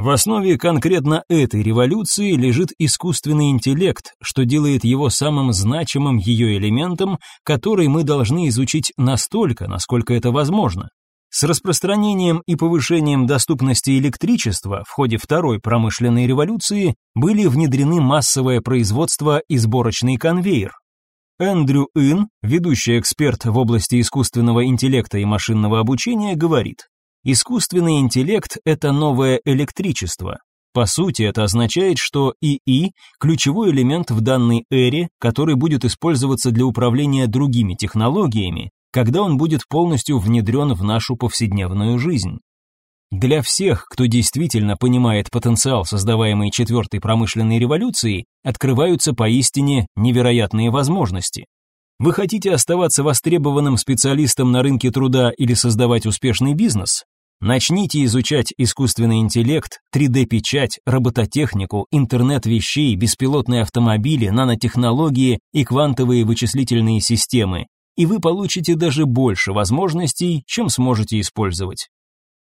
В основе конкретно этой революции лежит искусственный интеллект, что делает его самым значимым ее элементом, который мы должны изучить настолько, насколько это возможно. С распространением и повышением доступности электричества в ходе второй промышленной революции были внедрены массовое производство и сборочный конвейер. Эндрю Ин, ведущий эксперт в области искусственного интеллекта и машинного обучения, говорит, искусственный интеллект – это новое электричество. По сути, это означает, что ИИ – ключевой элемент в данной эре, который будет использоваться для управления другими технологиями, когда он будет полностью внедрен в нашу повседневную жизнь. Для всех, кто действительно понимает потенциал создаваемой четвертой промышленной революции, открываются поистине невероятные возможности. Вы хотите оставаться востребованным специалистом на рынке труда или создавать успешный бизнес? Начните изучать искусственный интеллект, 3D-печать, робототехнику, интернет вещей, беспилотные автомобили, нанотехнологии и квантовые вычислительные системы, и вы получите даже больше возможностей, чем сможете использовать.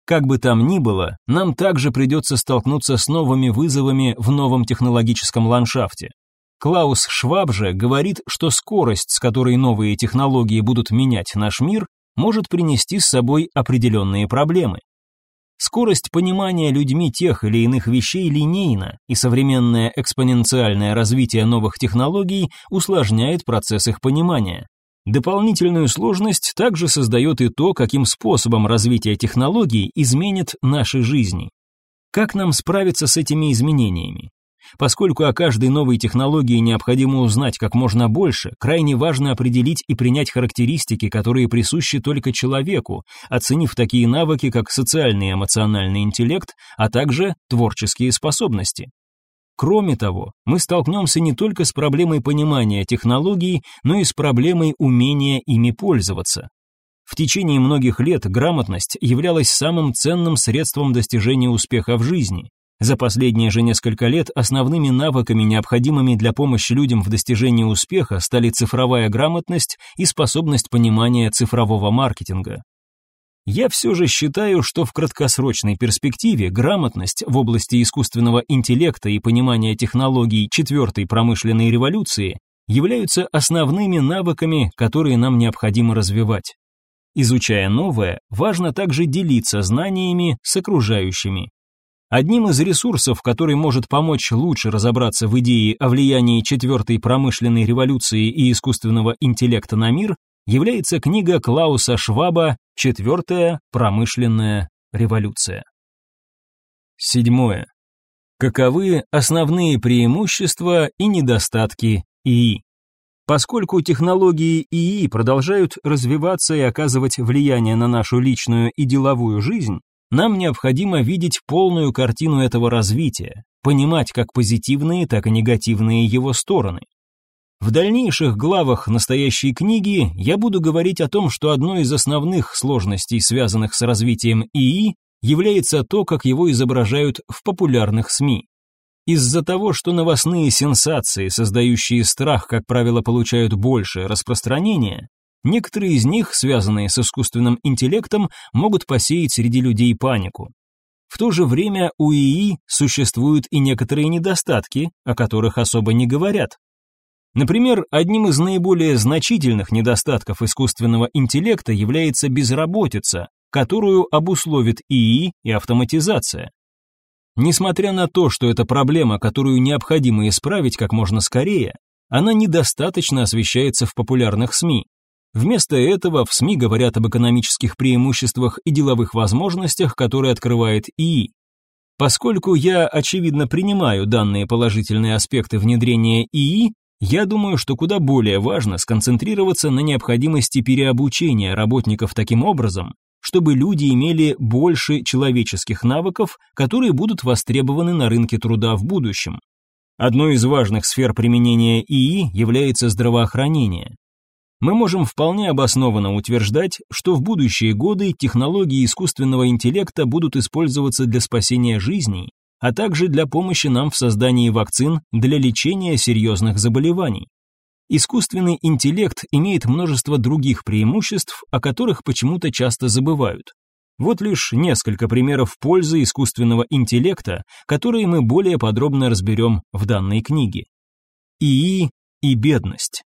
Как бы там ни было, нам также придется столкнуться с новыми вызовами в новом технологическом ландшафте. Клаус Шваб же говорит, что скорость, с которой новые технологии будут менять наш мир, может принести с собой определенные проблемы. Скорость понимания людьми тех или иных вещей линейна, и современное экспоненциальное развитие новых технологий усложняет процесс их понимания. Дополнительную сложность также создает и то, каким способом развитие технологий изменит наши жизни. Как нам справиться с этими изменениями? Поскольку о каждой новой технологии необходимо узнать как можно больше, крайне важно определить и принять характеристики, которые присущи только человеку, оценив такие навыки, как социальный и эмоциональный интеллект, а также творческие способности. Кроме того, мы столкнемся не только с проблемой понимания технологий, но и с проблемой умения ими пользоваться. В течение многих лет грамотность являлась самым ценным средством достижения успеха в жизни. За последние же несколько лет основными навыками, необходимыми для помощи людям в достижении успеха, стали цифровая грамотность и способность понимания цифрового маркетинга. Я все же считаю, что в краткосрочной перспективе грамотность в области искусственного интеллекта и понимания технологий четвертой промышленной революции являются основными навыками, которые нам необходимо развивать. Изучая новое, важно также делиться знаниями с окружающими. Одним из ресурсов, который может помочь лучше разобраться в идее о влиянии четвертой промышленной революции и искусственного интеллекта на мир, является книга Клауса Шваба «Четвертая промышленная революция». Седьмое. Каковы основные преимущества и недостатки ИИ? Поскольку технологии ИИ продолжают развиваться и оказывать влияние на нашу личную и деловую жизнь, нам необходимо видеть полную картину этого развития, понимать как позитивные, так и негативные его стороны. В дальнейших главах настоящей книги я буду говорить о том, что одной из основных сложностей, связанных с развитием ИИ, является то, как его изображают в популярных СМИ. Из-за того, что новостные сенсации, создающие страх, как правило, получают большее распространение, некоторые из них, связанные с искусственным интеллектом, могут посеять среди людей панику. В то же время у ИИ существуют и некоторые недостатки, о которых особо не говорят. Например, одним из наиболее значительных недостатков искусственного интеллекта является безработица, которую обусловит ИИ и автоматизация. Несмотря на то, что это проблема, которую необходимо исправить как можно скорее, она недостаточно освещается в популярных СМИ. Вместо этого в СМИ говорят об экономических преимуществах и деловых возможностях, которые открывает ИИ. Поскольку я, очевидно, принимаю данные положительные аспекты внедрения ИИ, я думаю, что куда более важно сконцентрироваться на необходимости переобучения работников таким образом, чтобы люди имели больше человеческих навыков, которые будут востребованы на рынке труда в будущем. Одной из важных сфер применения ИИ является здравоохранение. Мы можем вполне обоснованно утверждать, что в будущие годы технологии искусственного интеллекта будут использоваться для спасения жизней, а также для помощи нам в создании вакцин для лечения серьезных заболеваний. Искусственный интеллект имеет множество других преимуществ, о которых почему-то часто забывают. Вот лишь несколько примеров пользы искусственного интеллекта, которые мы более подробно разберем в данной книге. ИИ и бедность.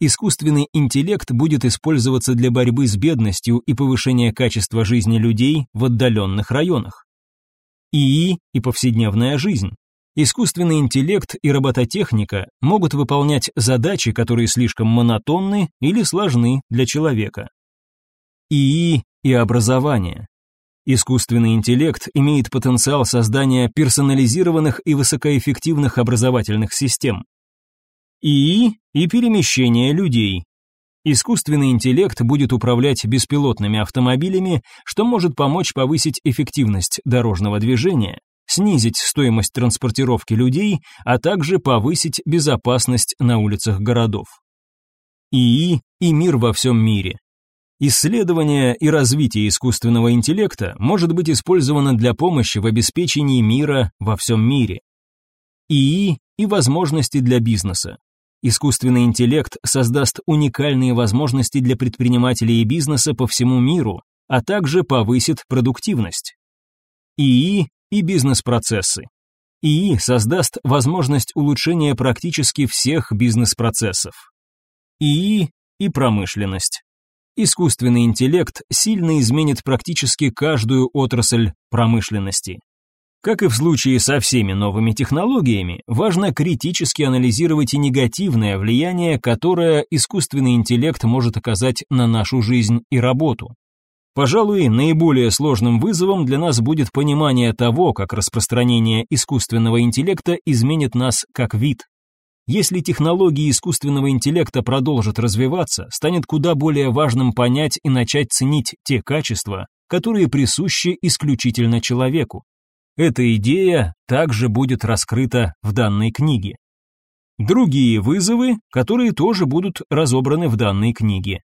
Искусственный интеллект будет использоваться для борьбы с бедностью и повышения качества жизни людей в отдаленных районах. ИИ и повседневная жизнь. Искусственный интеллект и робототехника могут выполнять задачи, которые слишком монотонны или сложны для человека. ИИ и образование. Искусственный интеллект имеет потенциал создания персонализированных и высокоэффективных образовательных систем. ИИ и перемещение людей. Искусственный интеллект будет управлять беспилотными автомобилями, что может помочь повысить эффективность дорожного движения, снизить стоимость транспортировки людей, а также повысить безопасность на улицах городов. ИИ и мир во всем мире. Исследование и развитие искусственного интеллекта может быть использовано для помощи в обеспечении мира во всем мире. ИИ и возможности для бизнеса. Искусственный интеллект создаст уникальные возможности для предпринимателей и бизнеса по всему миру, а также повысит продуктивность. ИИ и бизнес-процессы. ИИ создаст возможность улучшения практически всех бизнес-процессов. ИИ и промышленность. Искусственный интеллект сильно изменит практически каждую отрасль промышленности. Как и в случае со всеми новыми технологиями, важно критически анализировать и негативное влияние, которое искусственный интеллект может оказать на нашу жизнь и работу. Пожалуй, наиболее сложным вызовом для нас будет понимание того, как распространение искусственного интеллекта изменит нас как вид. Если технологии искусственного интеллекта продолжат развиваться, станет куда более важным понять и начать ценить те качества, которые присущи исключительно человеку. Эта идея также будет раскрыта в данной книге. Другие вызовы, которые тоже будут разобраны в данной книге.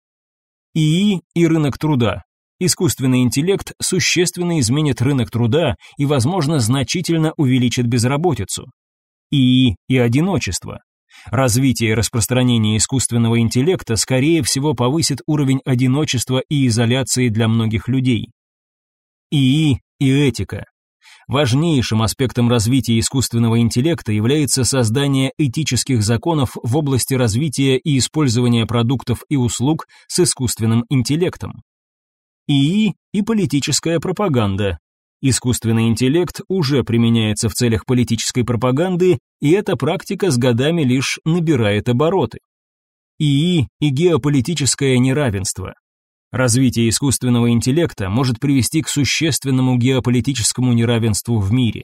ИИ и рынок труда. Искусственный интеллект существенно изменит рынок труда и, возможно, значительно увеличит безработицу. ИИ и одиночество. Развитие и распространение искусственного интеллекта скорее всего повысит уровень одиночества и изоляции для многих людей. ИИ и этика. Важнейшим аспектом развития искусственного интеллекта является создание этических законов в области развития и использования продуктов и услуг с искусственным интеллектом. ИИ и политическая пропаганда. Искусственный интеллект уже применяется в целях политической пропаганды, и эта практика с годами лишь набирает обороты. ИИ и геополитическое неравенство. Развитие искусственного интеллекта может привести к существенному геополитическому неравенству в мире.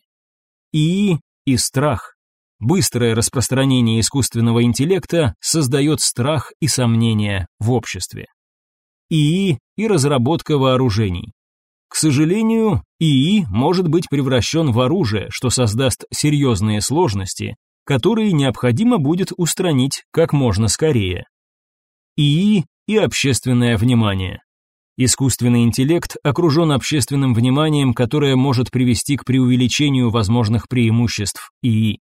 ИИ и страх. Быстрое распространение искусственного интеллекта создает страх и сомнения в обществе. ИИ и разработка вооружений. К сожалению, ИИ может быть превращен в оружие, что создаст серьезные сложности, которые необходимо будет устранить как можно скорее. ИИ и общественное внимание. Искусственный интеллект окружен общественным вниманием, которое может привести к преувеличению возможных преимуществ ИИ.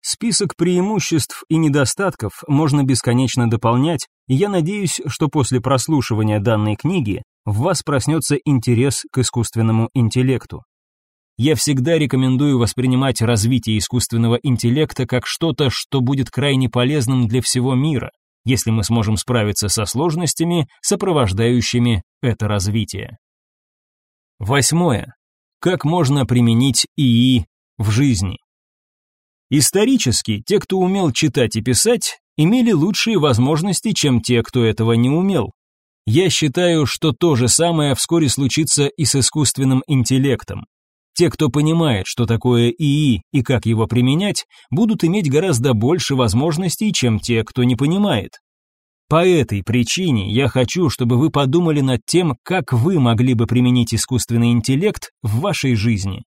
Список преимуществ и недостатков можно бесконечно дополнять, и я надеюсь, что после прослушивания данной книги в вас проснется интерес к искусственному интеллекту. Я всегда рекомендую воспринимать развитие искусственного интеллекта как что-то, что будет крайне полезным для всего мира, если мы сможем справиться со сложностями, сопровождающими это развитие. Восьмое. Как можно применить ИИ в жизни? Исторически, те, кто умел читать и писать, имели лучшие возможности, чем те, кто этого не умел. Я считаю, что то же самое вскоре случится и с искусственным интеллектом. Те, кто понимает, что такое ИИ и как его применять, будут иметь гораздо больше возможностей, чем те, кто не понимает. По этой причине я хочу, чтобы вы подумали над тем, как вы могли бы применить искусственный интеллект в вашей жизни.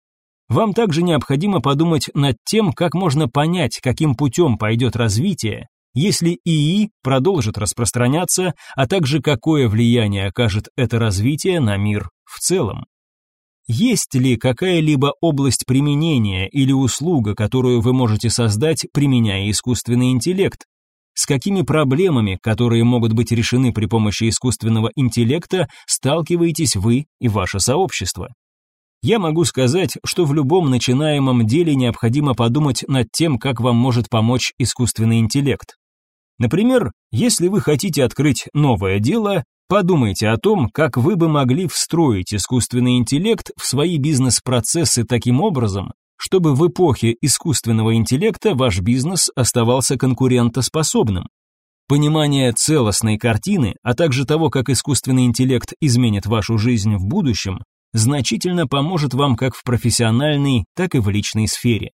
Вам также необходимо подумать над тем, как можно понять, каким путем пойдет развитие, если ИИ продолжит распространяться, а также какое влияние окажет это развитие на мир в целом. Есть ли какая-либо область применения или услуга, которую вы можете создать, применяя искусственный интеллект, с какими проблемами, которые могут быть решены при помощи искусственного интеллекта, сталкиваетесь вы и ваше сообщество. Я могу сказать, что в любом начинаемом деле необходимо подумать над тем, как вам может помочь искусственный интеллект. Например, если вы хотите открыть новое дело, подумайте о том, как вы бы могли встроить искусственный интеллект в свои бизнес-процессы таким образом, чтобы в эпохе искусственного интеллекта ваш бизнес оставался конкурентоспособным. Понимание целостной картины, а также того, как искусственный интеллект изменит вашу жизнь в будущем, значительно поможет вам как в профессиональной, так и в личной сфере.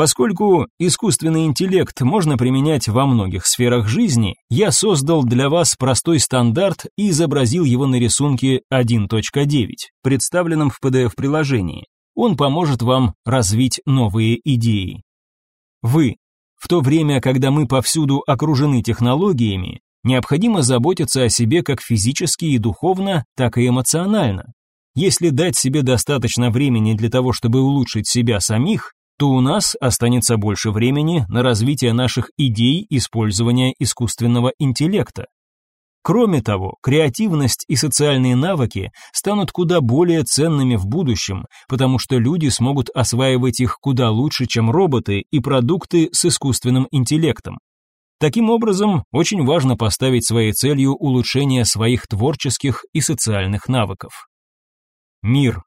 Поскольку искусственный интеллект можно применять во многих сферах жизни, я создал для вас простой стандарт и изобразил его на рисунке 1.9, представленном в PDF-приложении. Он поможет вам развить новые идеи. Вы, в то время, когда мы повсюду окружены технологиями, необходимо заботиться о себе как физически и духовно, так и эмоционально. Если дать себе достаточно времени для того, чтобы улучшить себя самих, то у нас останется больше времени на развитие наших идей использования искусственного интеллекта. Кроме того, креативность и социальные навыки станут куда более ценными в будущем, потому что люди смогут осваивать их куда лучше, чем роботы и продукты с искусственным интеллектом. Таким образом, очень важно поставить своей целью улучшение своих творческих и социальных навыков. Мир.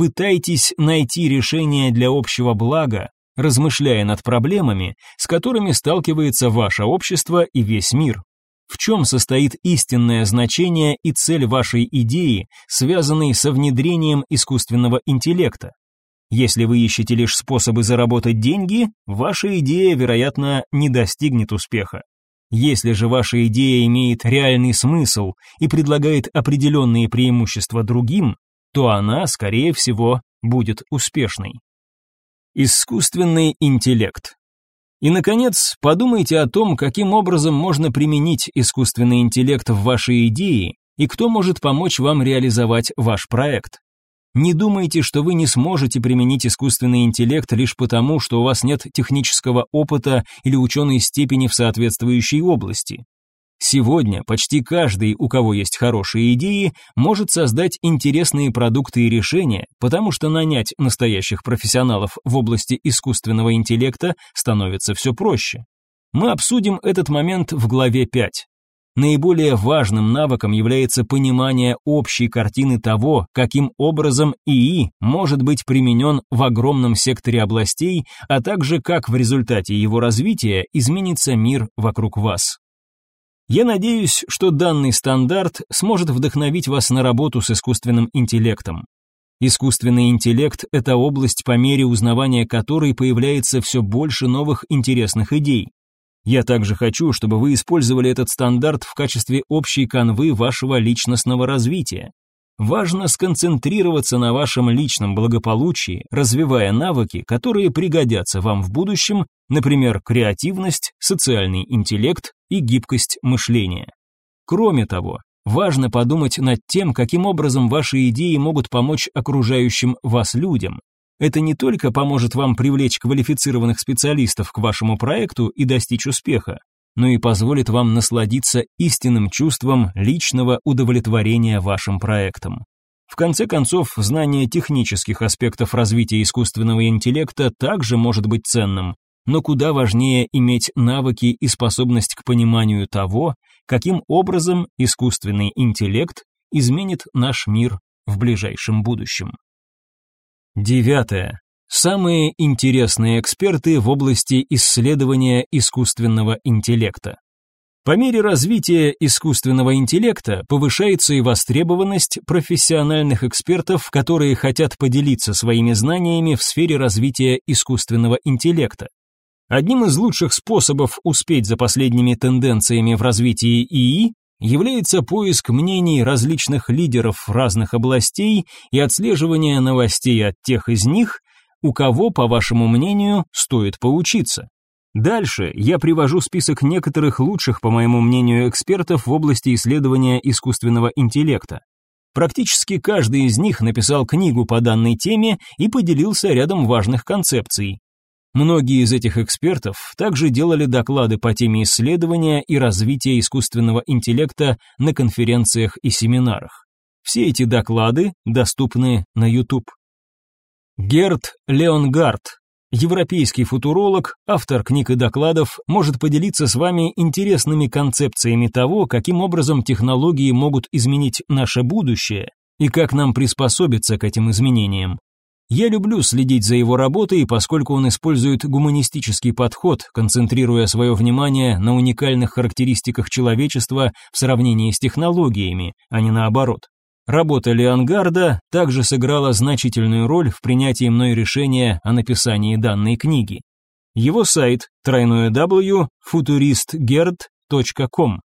Пытайтесь найти решение для общего блага, размышляя над проблемами, с которыми сталкивается ваше общество и весь мир. В чем состоит истинное значение и цель вашей идеи, связанной со внедрением искусственного интеллекта? Если вы ищете лишь способы заработать деньги, ваша идея, вероятно, не достигнет успеха. Если же ваша идея имеет реальный смысл и предлагает определенные преимущества другим, то она, скорее всего, будет успешной. Искусственный интеллект. И, наконец, подумайте о том, каким образом можно применить искусственный интеллект в ваши идеи и кто может помочь вам реализовать ваш проект. Не думайте, что вы не сможете применить искусственный интеллект лишь потому, что у вас нет технического опыта или ученой степени в соответствующей области. Сегодня почти каждый, у кого есть хорошие идеи, может создать интересные продукты и решения, потому что нанять настоящих профессионалов в области искусственного интеллекта становится все проще. Мы обсудим этот момент в главе 5. Наиболее важным навыком является понимание общей картины того, каким образом ИИ может быть применен в огромном секторе областей, а также как в результате его развития изменится мир вокруг вас. Я надеюсь, что данный стандарт сможет вдохновить вас на работу с искусственным интеллектом. Искусственный интеллект – это область, по мере узнавания которой появляется все больше новых интересных идей. Я также хочу, чтобы вы использовали этот стандарт в качестве общей канвы вашего личностного развития. Важно сконцентрироваться на вашем личном благополучии, развивая навыки, которые пригодятся вам в будущем, например, креативность, социальный интеллект и гибкость мышления. Кроме того, важно подумать над тем, каким образом ваши идеи могут помочь окружающим вас людям. Это не только поможет вам привлечь квалифицированных специалистов к вашему проекту и достичь успеха, но и позволит вам насладиться истинным чувством личного удовлетворения вашим проектом. В конце концов, знание технических аспектов развития искусственного интеллекта также может быть ценным, но куда важнее иметь навыки и способность к пониманию того, каким образом искусственный интеллект изменит наш мир в ближайшем будущем. Девятое. Самые интересные эксперты в области исследования искусственного интеллекта. По мере развития искусственного интеллекта повышается и востребованность профессиональных экспертов, которые хотят поделиться своими знаниями в сфере развития искусственного интеллекта. Одним из лучших способов успеть за последними тенденциями в развитии ИИ является поиск мнений различных лидеров разных областей и отслеживание новостей от тех из них, у кого, по вашему мнению, стоит поучиться. Дальше я привожу список некоторых лучших, по моему мнению, экспертов в области исследования искусственного интеллекта. Практически каждый из них написал книгу по данной теме и поделился рядом важных концепций. Многие из этих экспертов также делали доклады по теме исследования и развития искусственного интеллекта на конференциях и семинарах. Все эти доклады доступны на YouTube. Герт Леонгард, европейский футуролог, автор книг и докладов, может поделиться с вами интересными концепциями того, каким образом технологии могут изменить наше будущее и как нам приспособиться к этим изменениям. Я люблю следить за его работой, поскольку он использует гуманистический подход, концентрируя свое внимание на уникальных характеристиках человечества в сравнении с технологиями, а не наоборот. Работа Леонгарда также сыграла значительную роль в принятии мной решения о написании данной книги. Его сайт www.futuristgerd.com.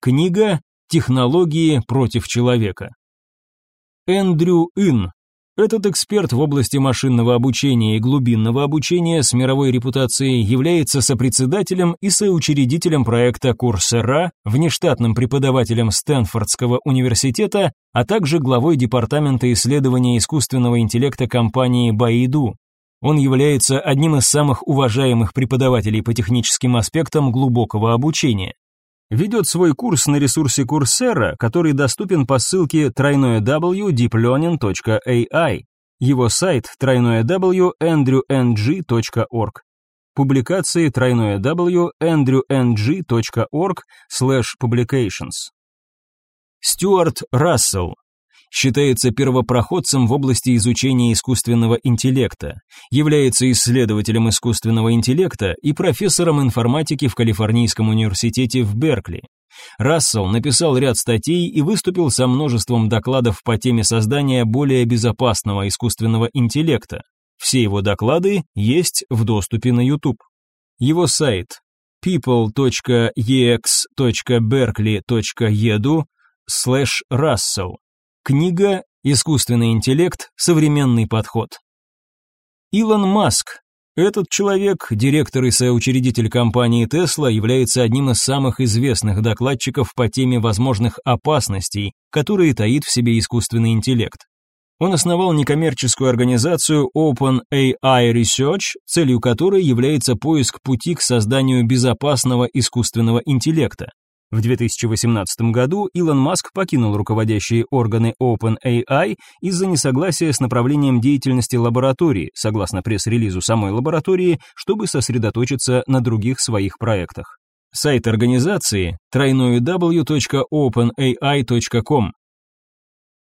Книга «Технологии против человека». Эндрю Ин, этот эксперт в области машинного обучения и глубинного обучения с мировой репутацией является сопредседателем и соучредителем проекта Coursera, внештатным преподавателем Стэнфордского университета, а также главой департамента исследования искусственного интеллекта компании Baidu. Он является одним из самых уважаемых преподавателей по техническим аспектам глубокого обучения ведет свой курс на ресурсе Coursera, который доступен по ссылке www.deeplearning.ai. Его сайт www.andrewng.org. Публикации www.andrewng.org publications. Стюарт Рассел, считается первопроходцем в области изучения искусственного интеллекта, является исследователем искусственного интеллекта и профессором информатики в Калифорнийском университете в Беркли. Рассел написал ряд статей и выступил со множеством докладов по теме создания более безопасного искусственного интеллекта. Все его доклады есть в доступе на YouTube. Его сайт people.ex.berkeley.edu slash Russell Книга «Искусственный интеллект. Современный подход». Илон Маск. Этот человек, директор и соучредитель компании Tesla, является одним из самых известных докладчиков по теме возможных опасностей, которые таит в себе искусственный интеллект. Он основал некоммерческую организацию OpenAI Research, целью которой является поиск пути к созданию безопасного искусственного интеллекта. В 2018 году Илон Маск покинул руководящие органы OpenAI из-за несогласия с направлением деятельности лаборатории, согласно пресс-релизу самой лаборатории, чтобы сосредоточиться на других своих проектах. Сайт организации www.openai.com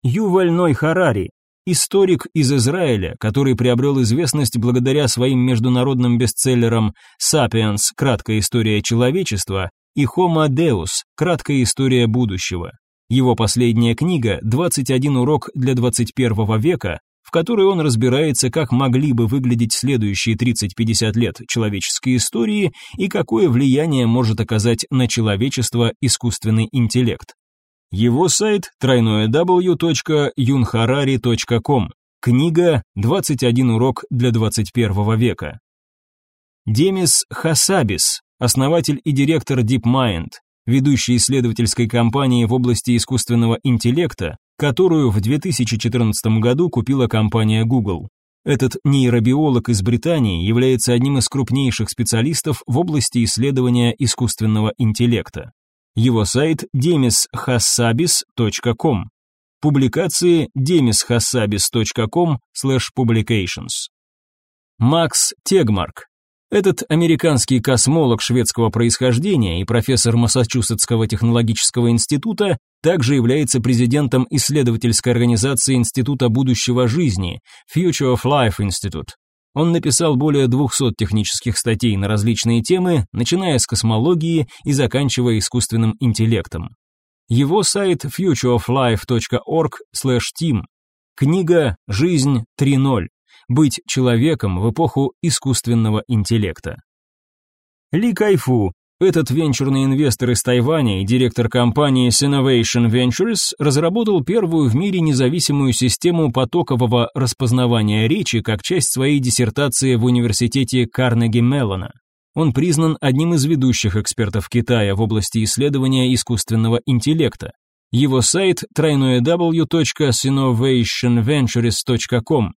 Юваль Ной Харари, историк из Израиля, который приобрел известность благодаря своим международным бестселлерам «Сапиенс. Краткая история человечества» и Homo Deus. Краткая история будущего. Его последняя книга «21 урок для 21 века», в которой он разбирается, как могли бы выглядеть следующие 30-50 лет человеческой истории и какое влияние может оказать на человечество искусственный интеллект. Его сайт www.yunharari.com. Книга «21 урок для 21 века». Демис Хасабис, основатель и директор DeepMind, ведущей исследовательской компании в области искусственного интеллекта, которую в 2014 году купила компания Google. Этот нейробиолог из Британии является одним из крупнейших специалистов в области исследования искусственного интеллекта. Его сайт demishassabis.com. Публикации demishassabis.com/publications. Макс Тегмарк, этот американский космолог шведского происхождения и профессор Массачусетского технологического института также является президентом исследовательской организации Института будущего жизни Future of Life Institute. Он написал более 200 технических статей на различные темы, начиная с космологии и заканчивая искусственным интеллектом. Его сайт futureoflife.org/team. Книга «Жизнь 3.0. Быть человеком в эпоху искусственного интеллекта». Ли Кайфу, этот венчурный инвестор из Тайваня и директор компании Sinovation Ventures разработал первую в мире независимую систему потокового распознавания речи как часть своей диссертации в университете Карнеги Меллона. Он признан одним из ведущих экспертов Китая в области исследования искусственного интеллекта. Его сайт www.sinovationventures.com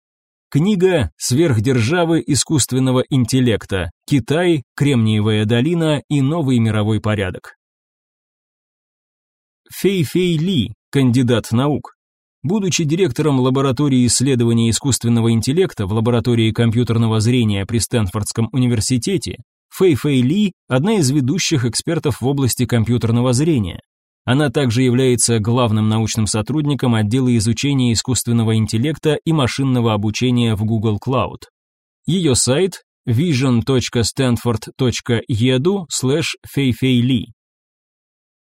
Книга «Сверхдержавы искусственного интеллекта. Китай, Кремниевая долина и новый мировой порядок». Фей Фей Ли, кандидат наук. Будучи директором лаборатории исследования искусственного интеллекта в лаборатории компьютерного зрения при Стэнфордском университете, Фэй Фэй Ли – одна из ведущих экспертов в области компьютерного зрения. Она также является главным научным сотрудником отдела изучения искусственного интеллекта и машинного обучения в Google Cloud. Ее сайт vision.stanford.edu slash Li.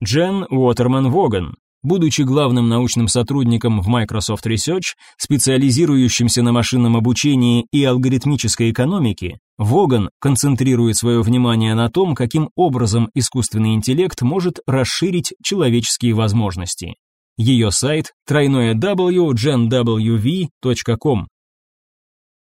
Джен Уотерман Воган, будучи главным научным сотрудником в Microsoft Research, специализирующимся на машинном обучении и алгоритмической экономике, Воган концентрирует свое внимание на том, каким образом искусственный интеллект может расширить человеческие возможности. Ее сайт тройное www.genwv.com.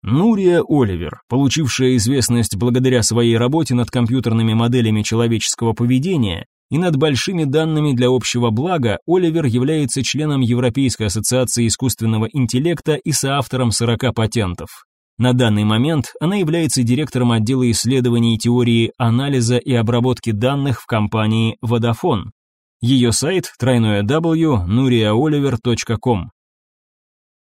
Нурия Оливер, получившая известность благодаря своей работе над компьютерными моделями человеческого поведения и над большими данными для общего блага, Оливер является членом Европейской ассоциации искусственного интеллекта и соавтором 40 патентов. На данный момент она является директором отдела исследований теории анализа и обработки данных в компании Vodafone. Ее сайт тройное w.nuriaoliver.com.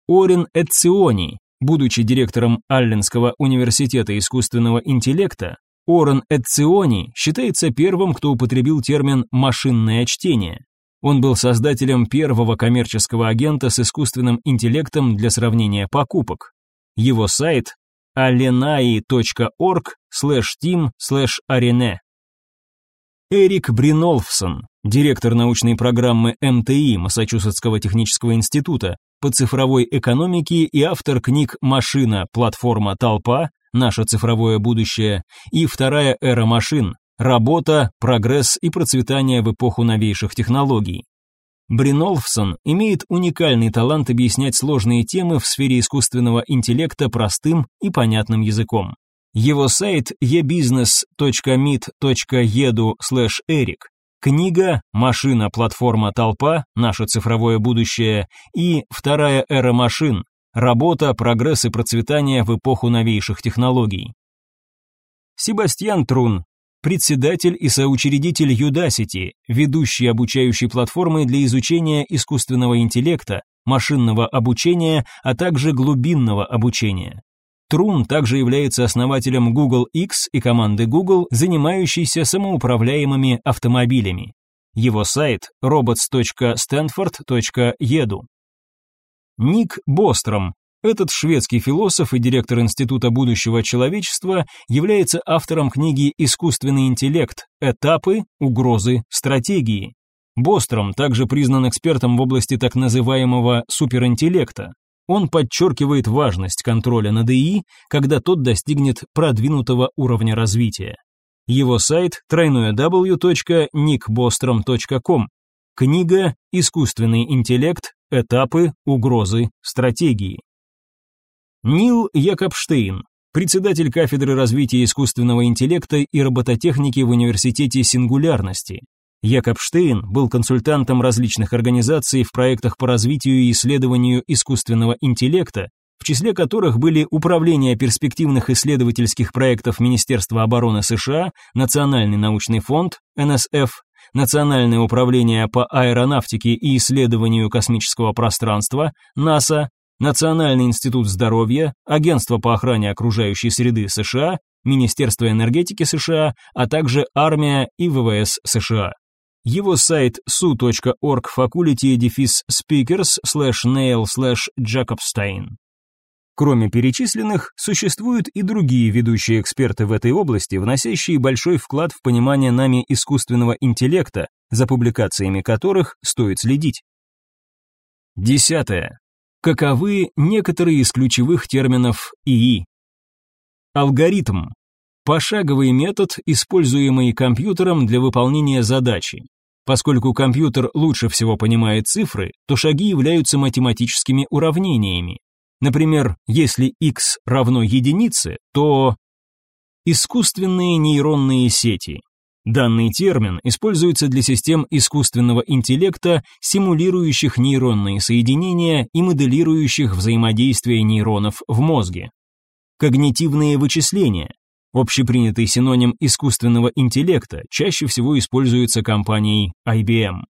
Орин Эцциони, будучи директором Алленского университета искусственного интеллекта, Орен Эцциони считается первым, кто употребил термин «машинное чтение». Он был создателем первого коммерческого агента с искусственным интеллектом для сравнения покупок. Его сайт alenai.org slash team slash arene. Эрик Бринолфсон, директор научной программы МТИ Массачусетского технического института по цифровой экономике и автор книг «Машина. Платформа. Толпа. Наше цифровое будущее» и «Вторая эра машин. Работа, прогресс и процветание в эпоху новейших технологий». Бринолфсон имеет уникальный талант объяснять сложные темы в сфере искусственного интеллекта простым и понятным языком. Его сайт ebusiness.meet.edu/eric, книга «Машина, платформа, толпа. Наше цифровое будущее» и «Вторая эра машин. Работа, прогресс и процветание в эпоху новейших технологий». Себастьян Трун, председатель и соучредитель Udacity, ведущей обучающей платформы для изучения искусственного интеллекта, машинного обучения, а также глубинного обучения. Трун также является основателем Google X и команды Google, занимающейся самоуправляемыми автомобилями. Его сайт robots.stanford.edu. Ник Бостром, этот шведский философ и директор Института будущего человечества является автором книги «Искусственный интеллект. Этапы, угрозы, стратегии». Бостром также признан экспертом в области так называемого суперинтеллекта. Он подчеркивает важность контроля над ИИ, когда тот достигнет продвинутого уровня развития. Его сайт www.nickbostrom.com. Книга «Искусственный интеллект. Этапы, угрозы, стратегии». Нил Якобштейн, председатель кафедры развития искусственного интеллекта и робототехники в Университете Сингулярности. Якобштейн был консультантом различных организаций в проектах по развитию и исследованию искусственного интеллекта, в числе которых были Управление перспективных исследовательских проектов Министерства обороны США, Национальный научный фонд, НСФ, Национальное управление по аэронавтике и исследованию космического пространства, НАСА, Национальный институт здоровья, Агентство по охране окружающей среды США, Министерство энергетики США, а также армия и ВВС США. его сайт su.org faculty speakers slash nail slash jacobstein. Кроме перечисленных, существуют и другие ведущие эксперты в этой области, вносящие большой вклад в понимание нами искусственного интеллекта, за публикациями которых стоит следить. Десятое. Каковы некоторые из ключевых терминов ИИ? Алгоритм. Пошаговый метод, используемый компьютером для выполнения задачи. Поскольку компьютер лучше всего понимает цифры, то шаги являются математическими уравнениями. Например, если x равно единице, то искусственные нейронные сети. Данный термин используется для систем искусственного интеллекта, симулирующих нейронные соединения и моделирующих взаимодействие нейронов в мозге. Когнитивные вычисления. Общепринятый синоним искусственного интеллекта чаще всего используется компанией IBM.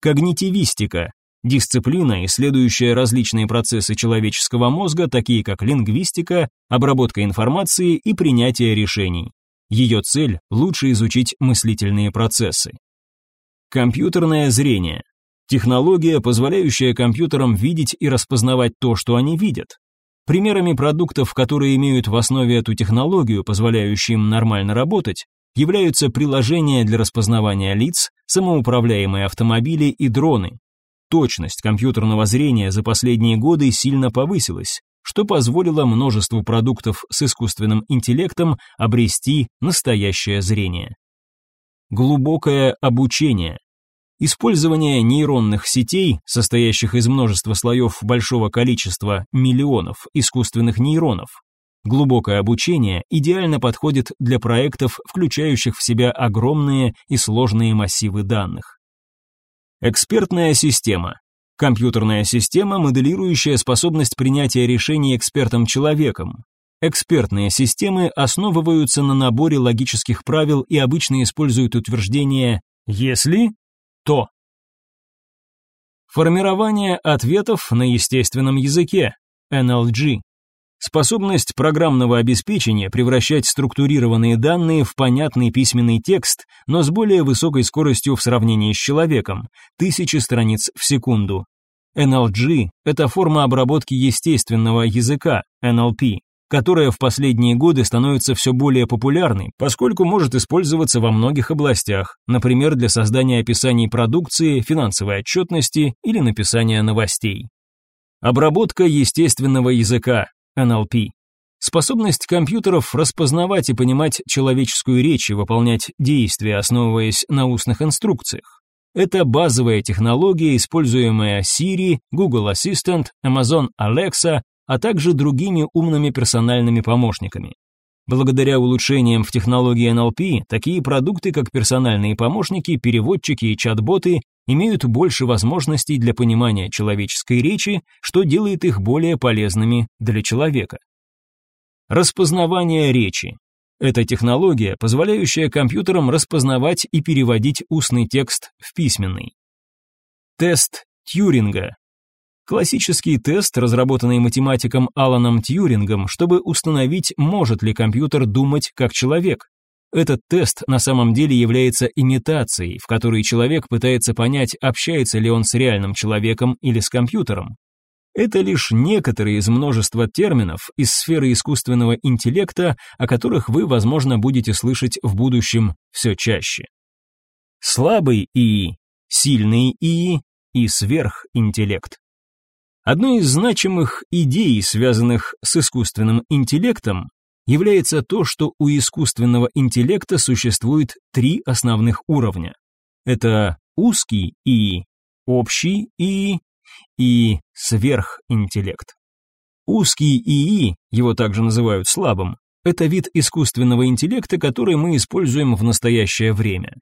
Когнитивистика Дисциплина, исследующая различные процессы человеческого мозга, такие как лингвистика, обработка информации и принятие решений. Ее цель – лучше изучить мыслительные процессы. Компьютерное зрение. Технология, позволяющая компьютерам видеть и распознавать то, что они видят. Примерами продуктов, которые имеют в основе эту технологию, позволяющие им нормально работать, являются приложения для распознавания лиц, самоуправляемые автомобили и дроны, Точность компьютерного зрения за последние годы сильно повысилась, что позволило множеству продуктов с искусственным интеллектом обрести настоящее зрение. Глубокое обучение. Использование нейронных сетей, состоящих из множества слоев большого количества миллионов искусственных нейронов. Глубокое обучение идеально подходит для проектов, включающих в себя огромные и сложные массивы данных. Экспертная система. Компьютерная система, моделирующая способность принятия решений экспертом-человеком. Экспертные системы основываются на наборе логических правил и обычно используют утверждение «если», «то». Формирование ответов на естественном языке, NLG. Способность программного обеспечения превращать структурированные данные в понятный письменный текст, но с более высокой скоростью в сравнении с человеком, тысячи страниц в секунду. NLG – это форма обработки естественного языка, NLP, которая в последние годы становится все более популярной, поскольку может использоваться во многих областях, например, для создания описаний продукции, финансовой отчетности или написания новостей. Обработка естественного языка, NLP. Способность компьютеров распознавать и понимать человеческую речь и выполнять действия, основываясь на устных инструкциях. Это базовая технология, используемая Siri, Google Assistant, Amazon Alexa, а также другими умными персональными помощниками. Благодаря улучшениям в технологии NLP, такие продукты, как персональные помощники, переводчики и чат-боты, имеют больше возможностей для понимания человеческой речи, что делает их более полезными для человека. Распознавание речи. Это технология, позволяющая компьютерам распознавать и переводить устный текст в письменный. Тест Тьюринга. Классический тест, разработанный математиком Аланом Тьюрингом, чтобы установить, может ли компьютер думать как человек. Этот тест на самом деле является имитацией, в которой человек пытается понять, общается ли он с реальным человеком или с компьютером. Это лишь некоторые из множества терминов из сферы искусственного интеллекта, о которых вы, возможно, будете слышать в будущем все чаще. Слабый ИИ, сильный ИИ и сверхинтеллект. Одной из значимых идей, связанных с искусственным интеллектом, является то, что у искусственного интеллекта существует три основных уровня. Это узкий и общий и и сверхинтеллект. Узкий ИИ, его также называют слабым, это вид искусственного интеллекта, который мы используем в настоящее время.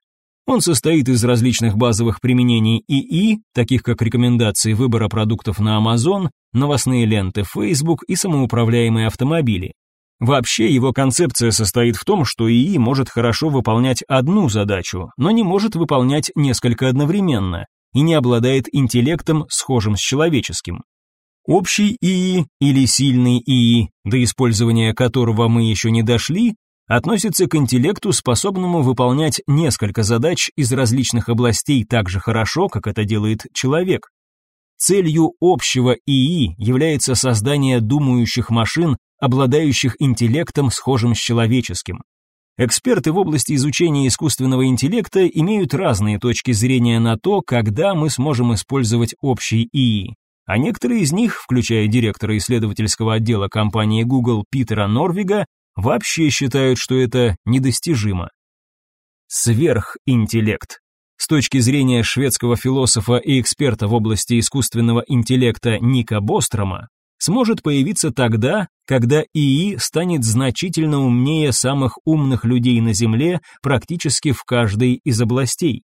Он состоит из различных базовых применений ИИ, таких как рекомендации выбора продуктов на Amazon, новостные ленты Facebook и самоуправляемые автомобили. Вообще его концепция состоит в том, что ИИ может хорошо выполнять одну задачу, но не может выполнять несколько одновременно и не обладает интеллектом, схожим с человеческим. Общий ИИ или сильный ИИ, до использования которого мы еще не дошли, относится к интеллекту, способному выполнять несколько задач из различных областей так же хорошо, как это делает человек. Целью общего ИИ является создание думающих машин, обладающих интеллектом, схожим с человеческим. Эксперты в области изучения искусственного интеллекта имеют разные точки зрения на то, когда мы сможем использовать общий ИИ. А некоторые из них, включая директора исследовательского отдела компании Google Питера Норвига, вообще считают, что это недостижимо. Сверхинтеллект. С точки зрения шведского философа и эксперта в области искусственного интеллекта Ника Бострома, сможет появиться тогда, когда ИИ станет значительно умнее самых умных людей на Земле практически в каждой из областей.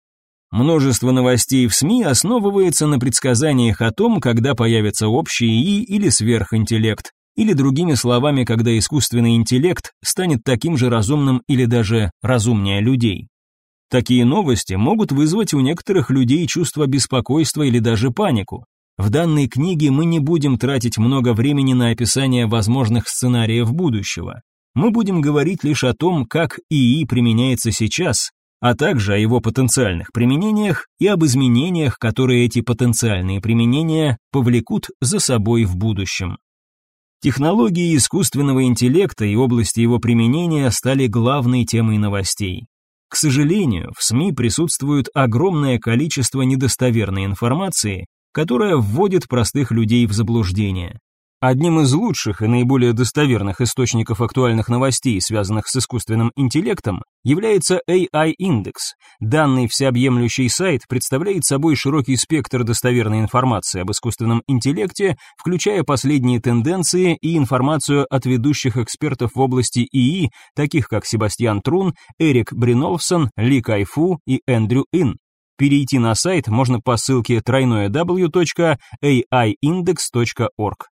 Множество новостей в СМИ основывается на предсказаниях о том, когда появится общий ИИ или сверхинтеллект, или другими словами, когда искусственный интеллект станет таким же разумным или даже разумнее людей. Такие новости могут вызвать у некоторых людей чувство беспокойства или даже панику. В данной книге мы не будем тратить много времени на описание возможных сценариев будущего. Мы будем говорить лишь о том, как ИИ применяется сейчас, а также о его потенциальных применениях и об изменениях, которые эти потенциальные применения повлекут за собой в будущем. Технологии искусственного интеллекта и области его применения стали главной темой новостей. К сожалению, в СМИ присутствует огромное количество недостоверной информации, которая вводит простых людей в заблуждение. Одним из лучших и наиболее достоверных источников актуальных новостей, связанных с искусственным интеллектом, является AI Index. Данный всеобъемлющий сайт представляет собой широкий спектр достоверной информации об искусственном интеллекте, включая последние тенденции и информацию от ведущих экспертов в области ИИ, таких как Себастьян Трун, Эрик Бринолфсон, Ли Кайфу и Эндрю Ин. Перейти на сайт можно по ссылке www.aiindex.org.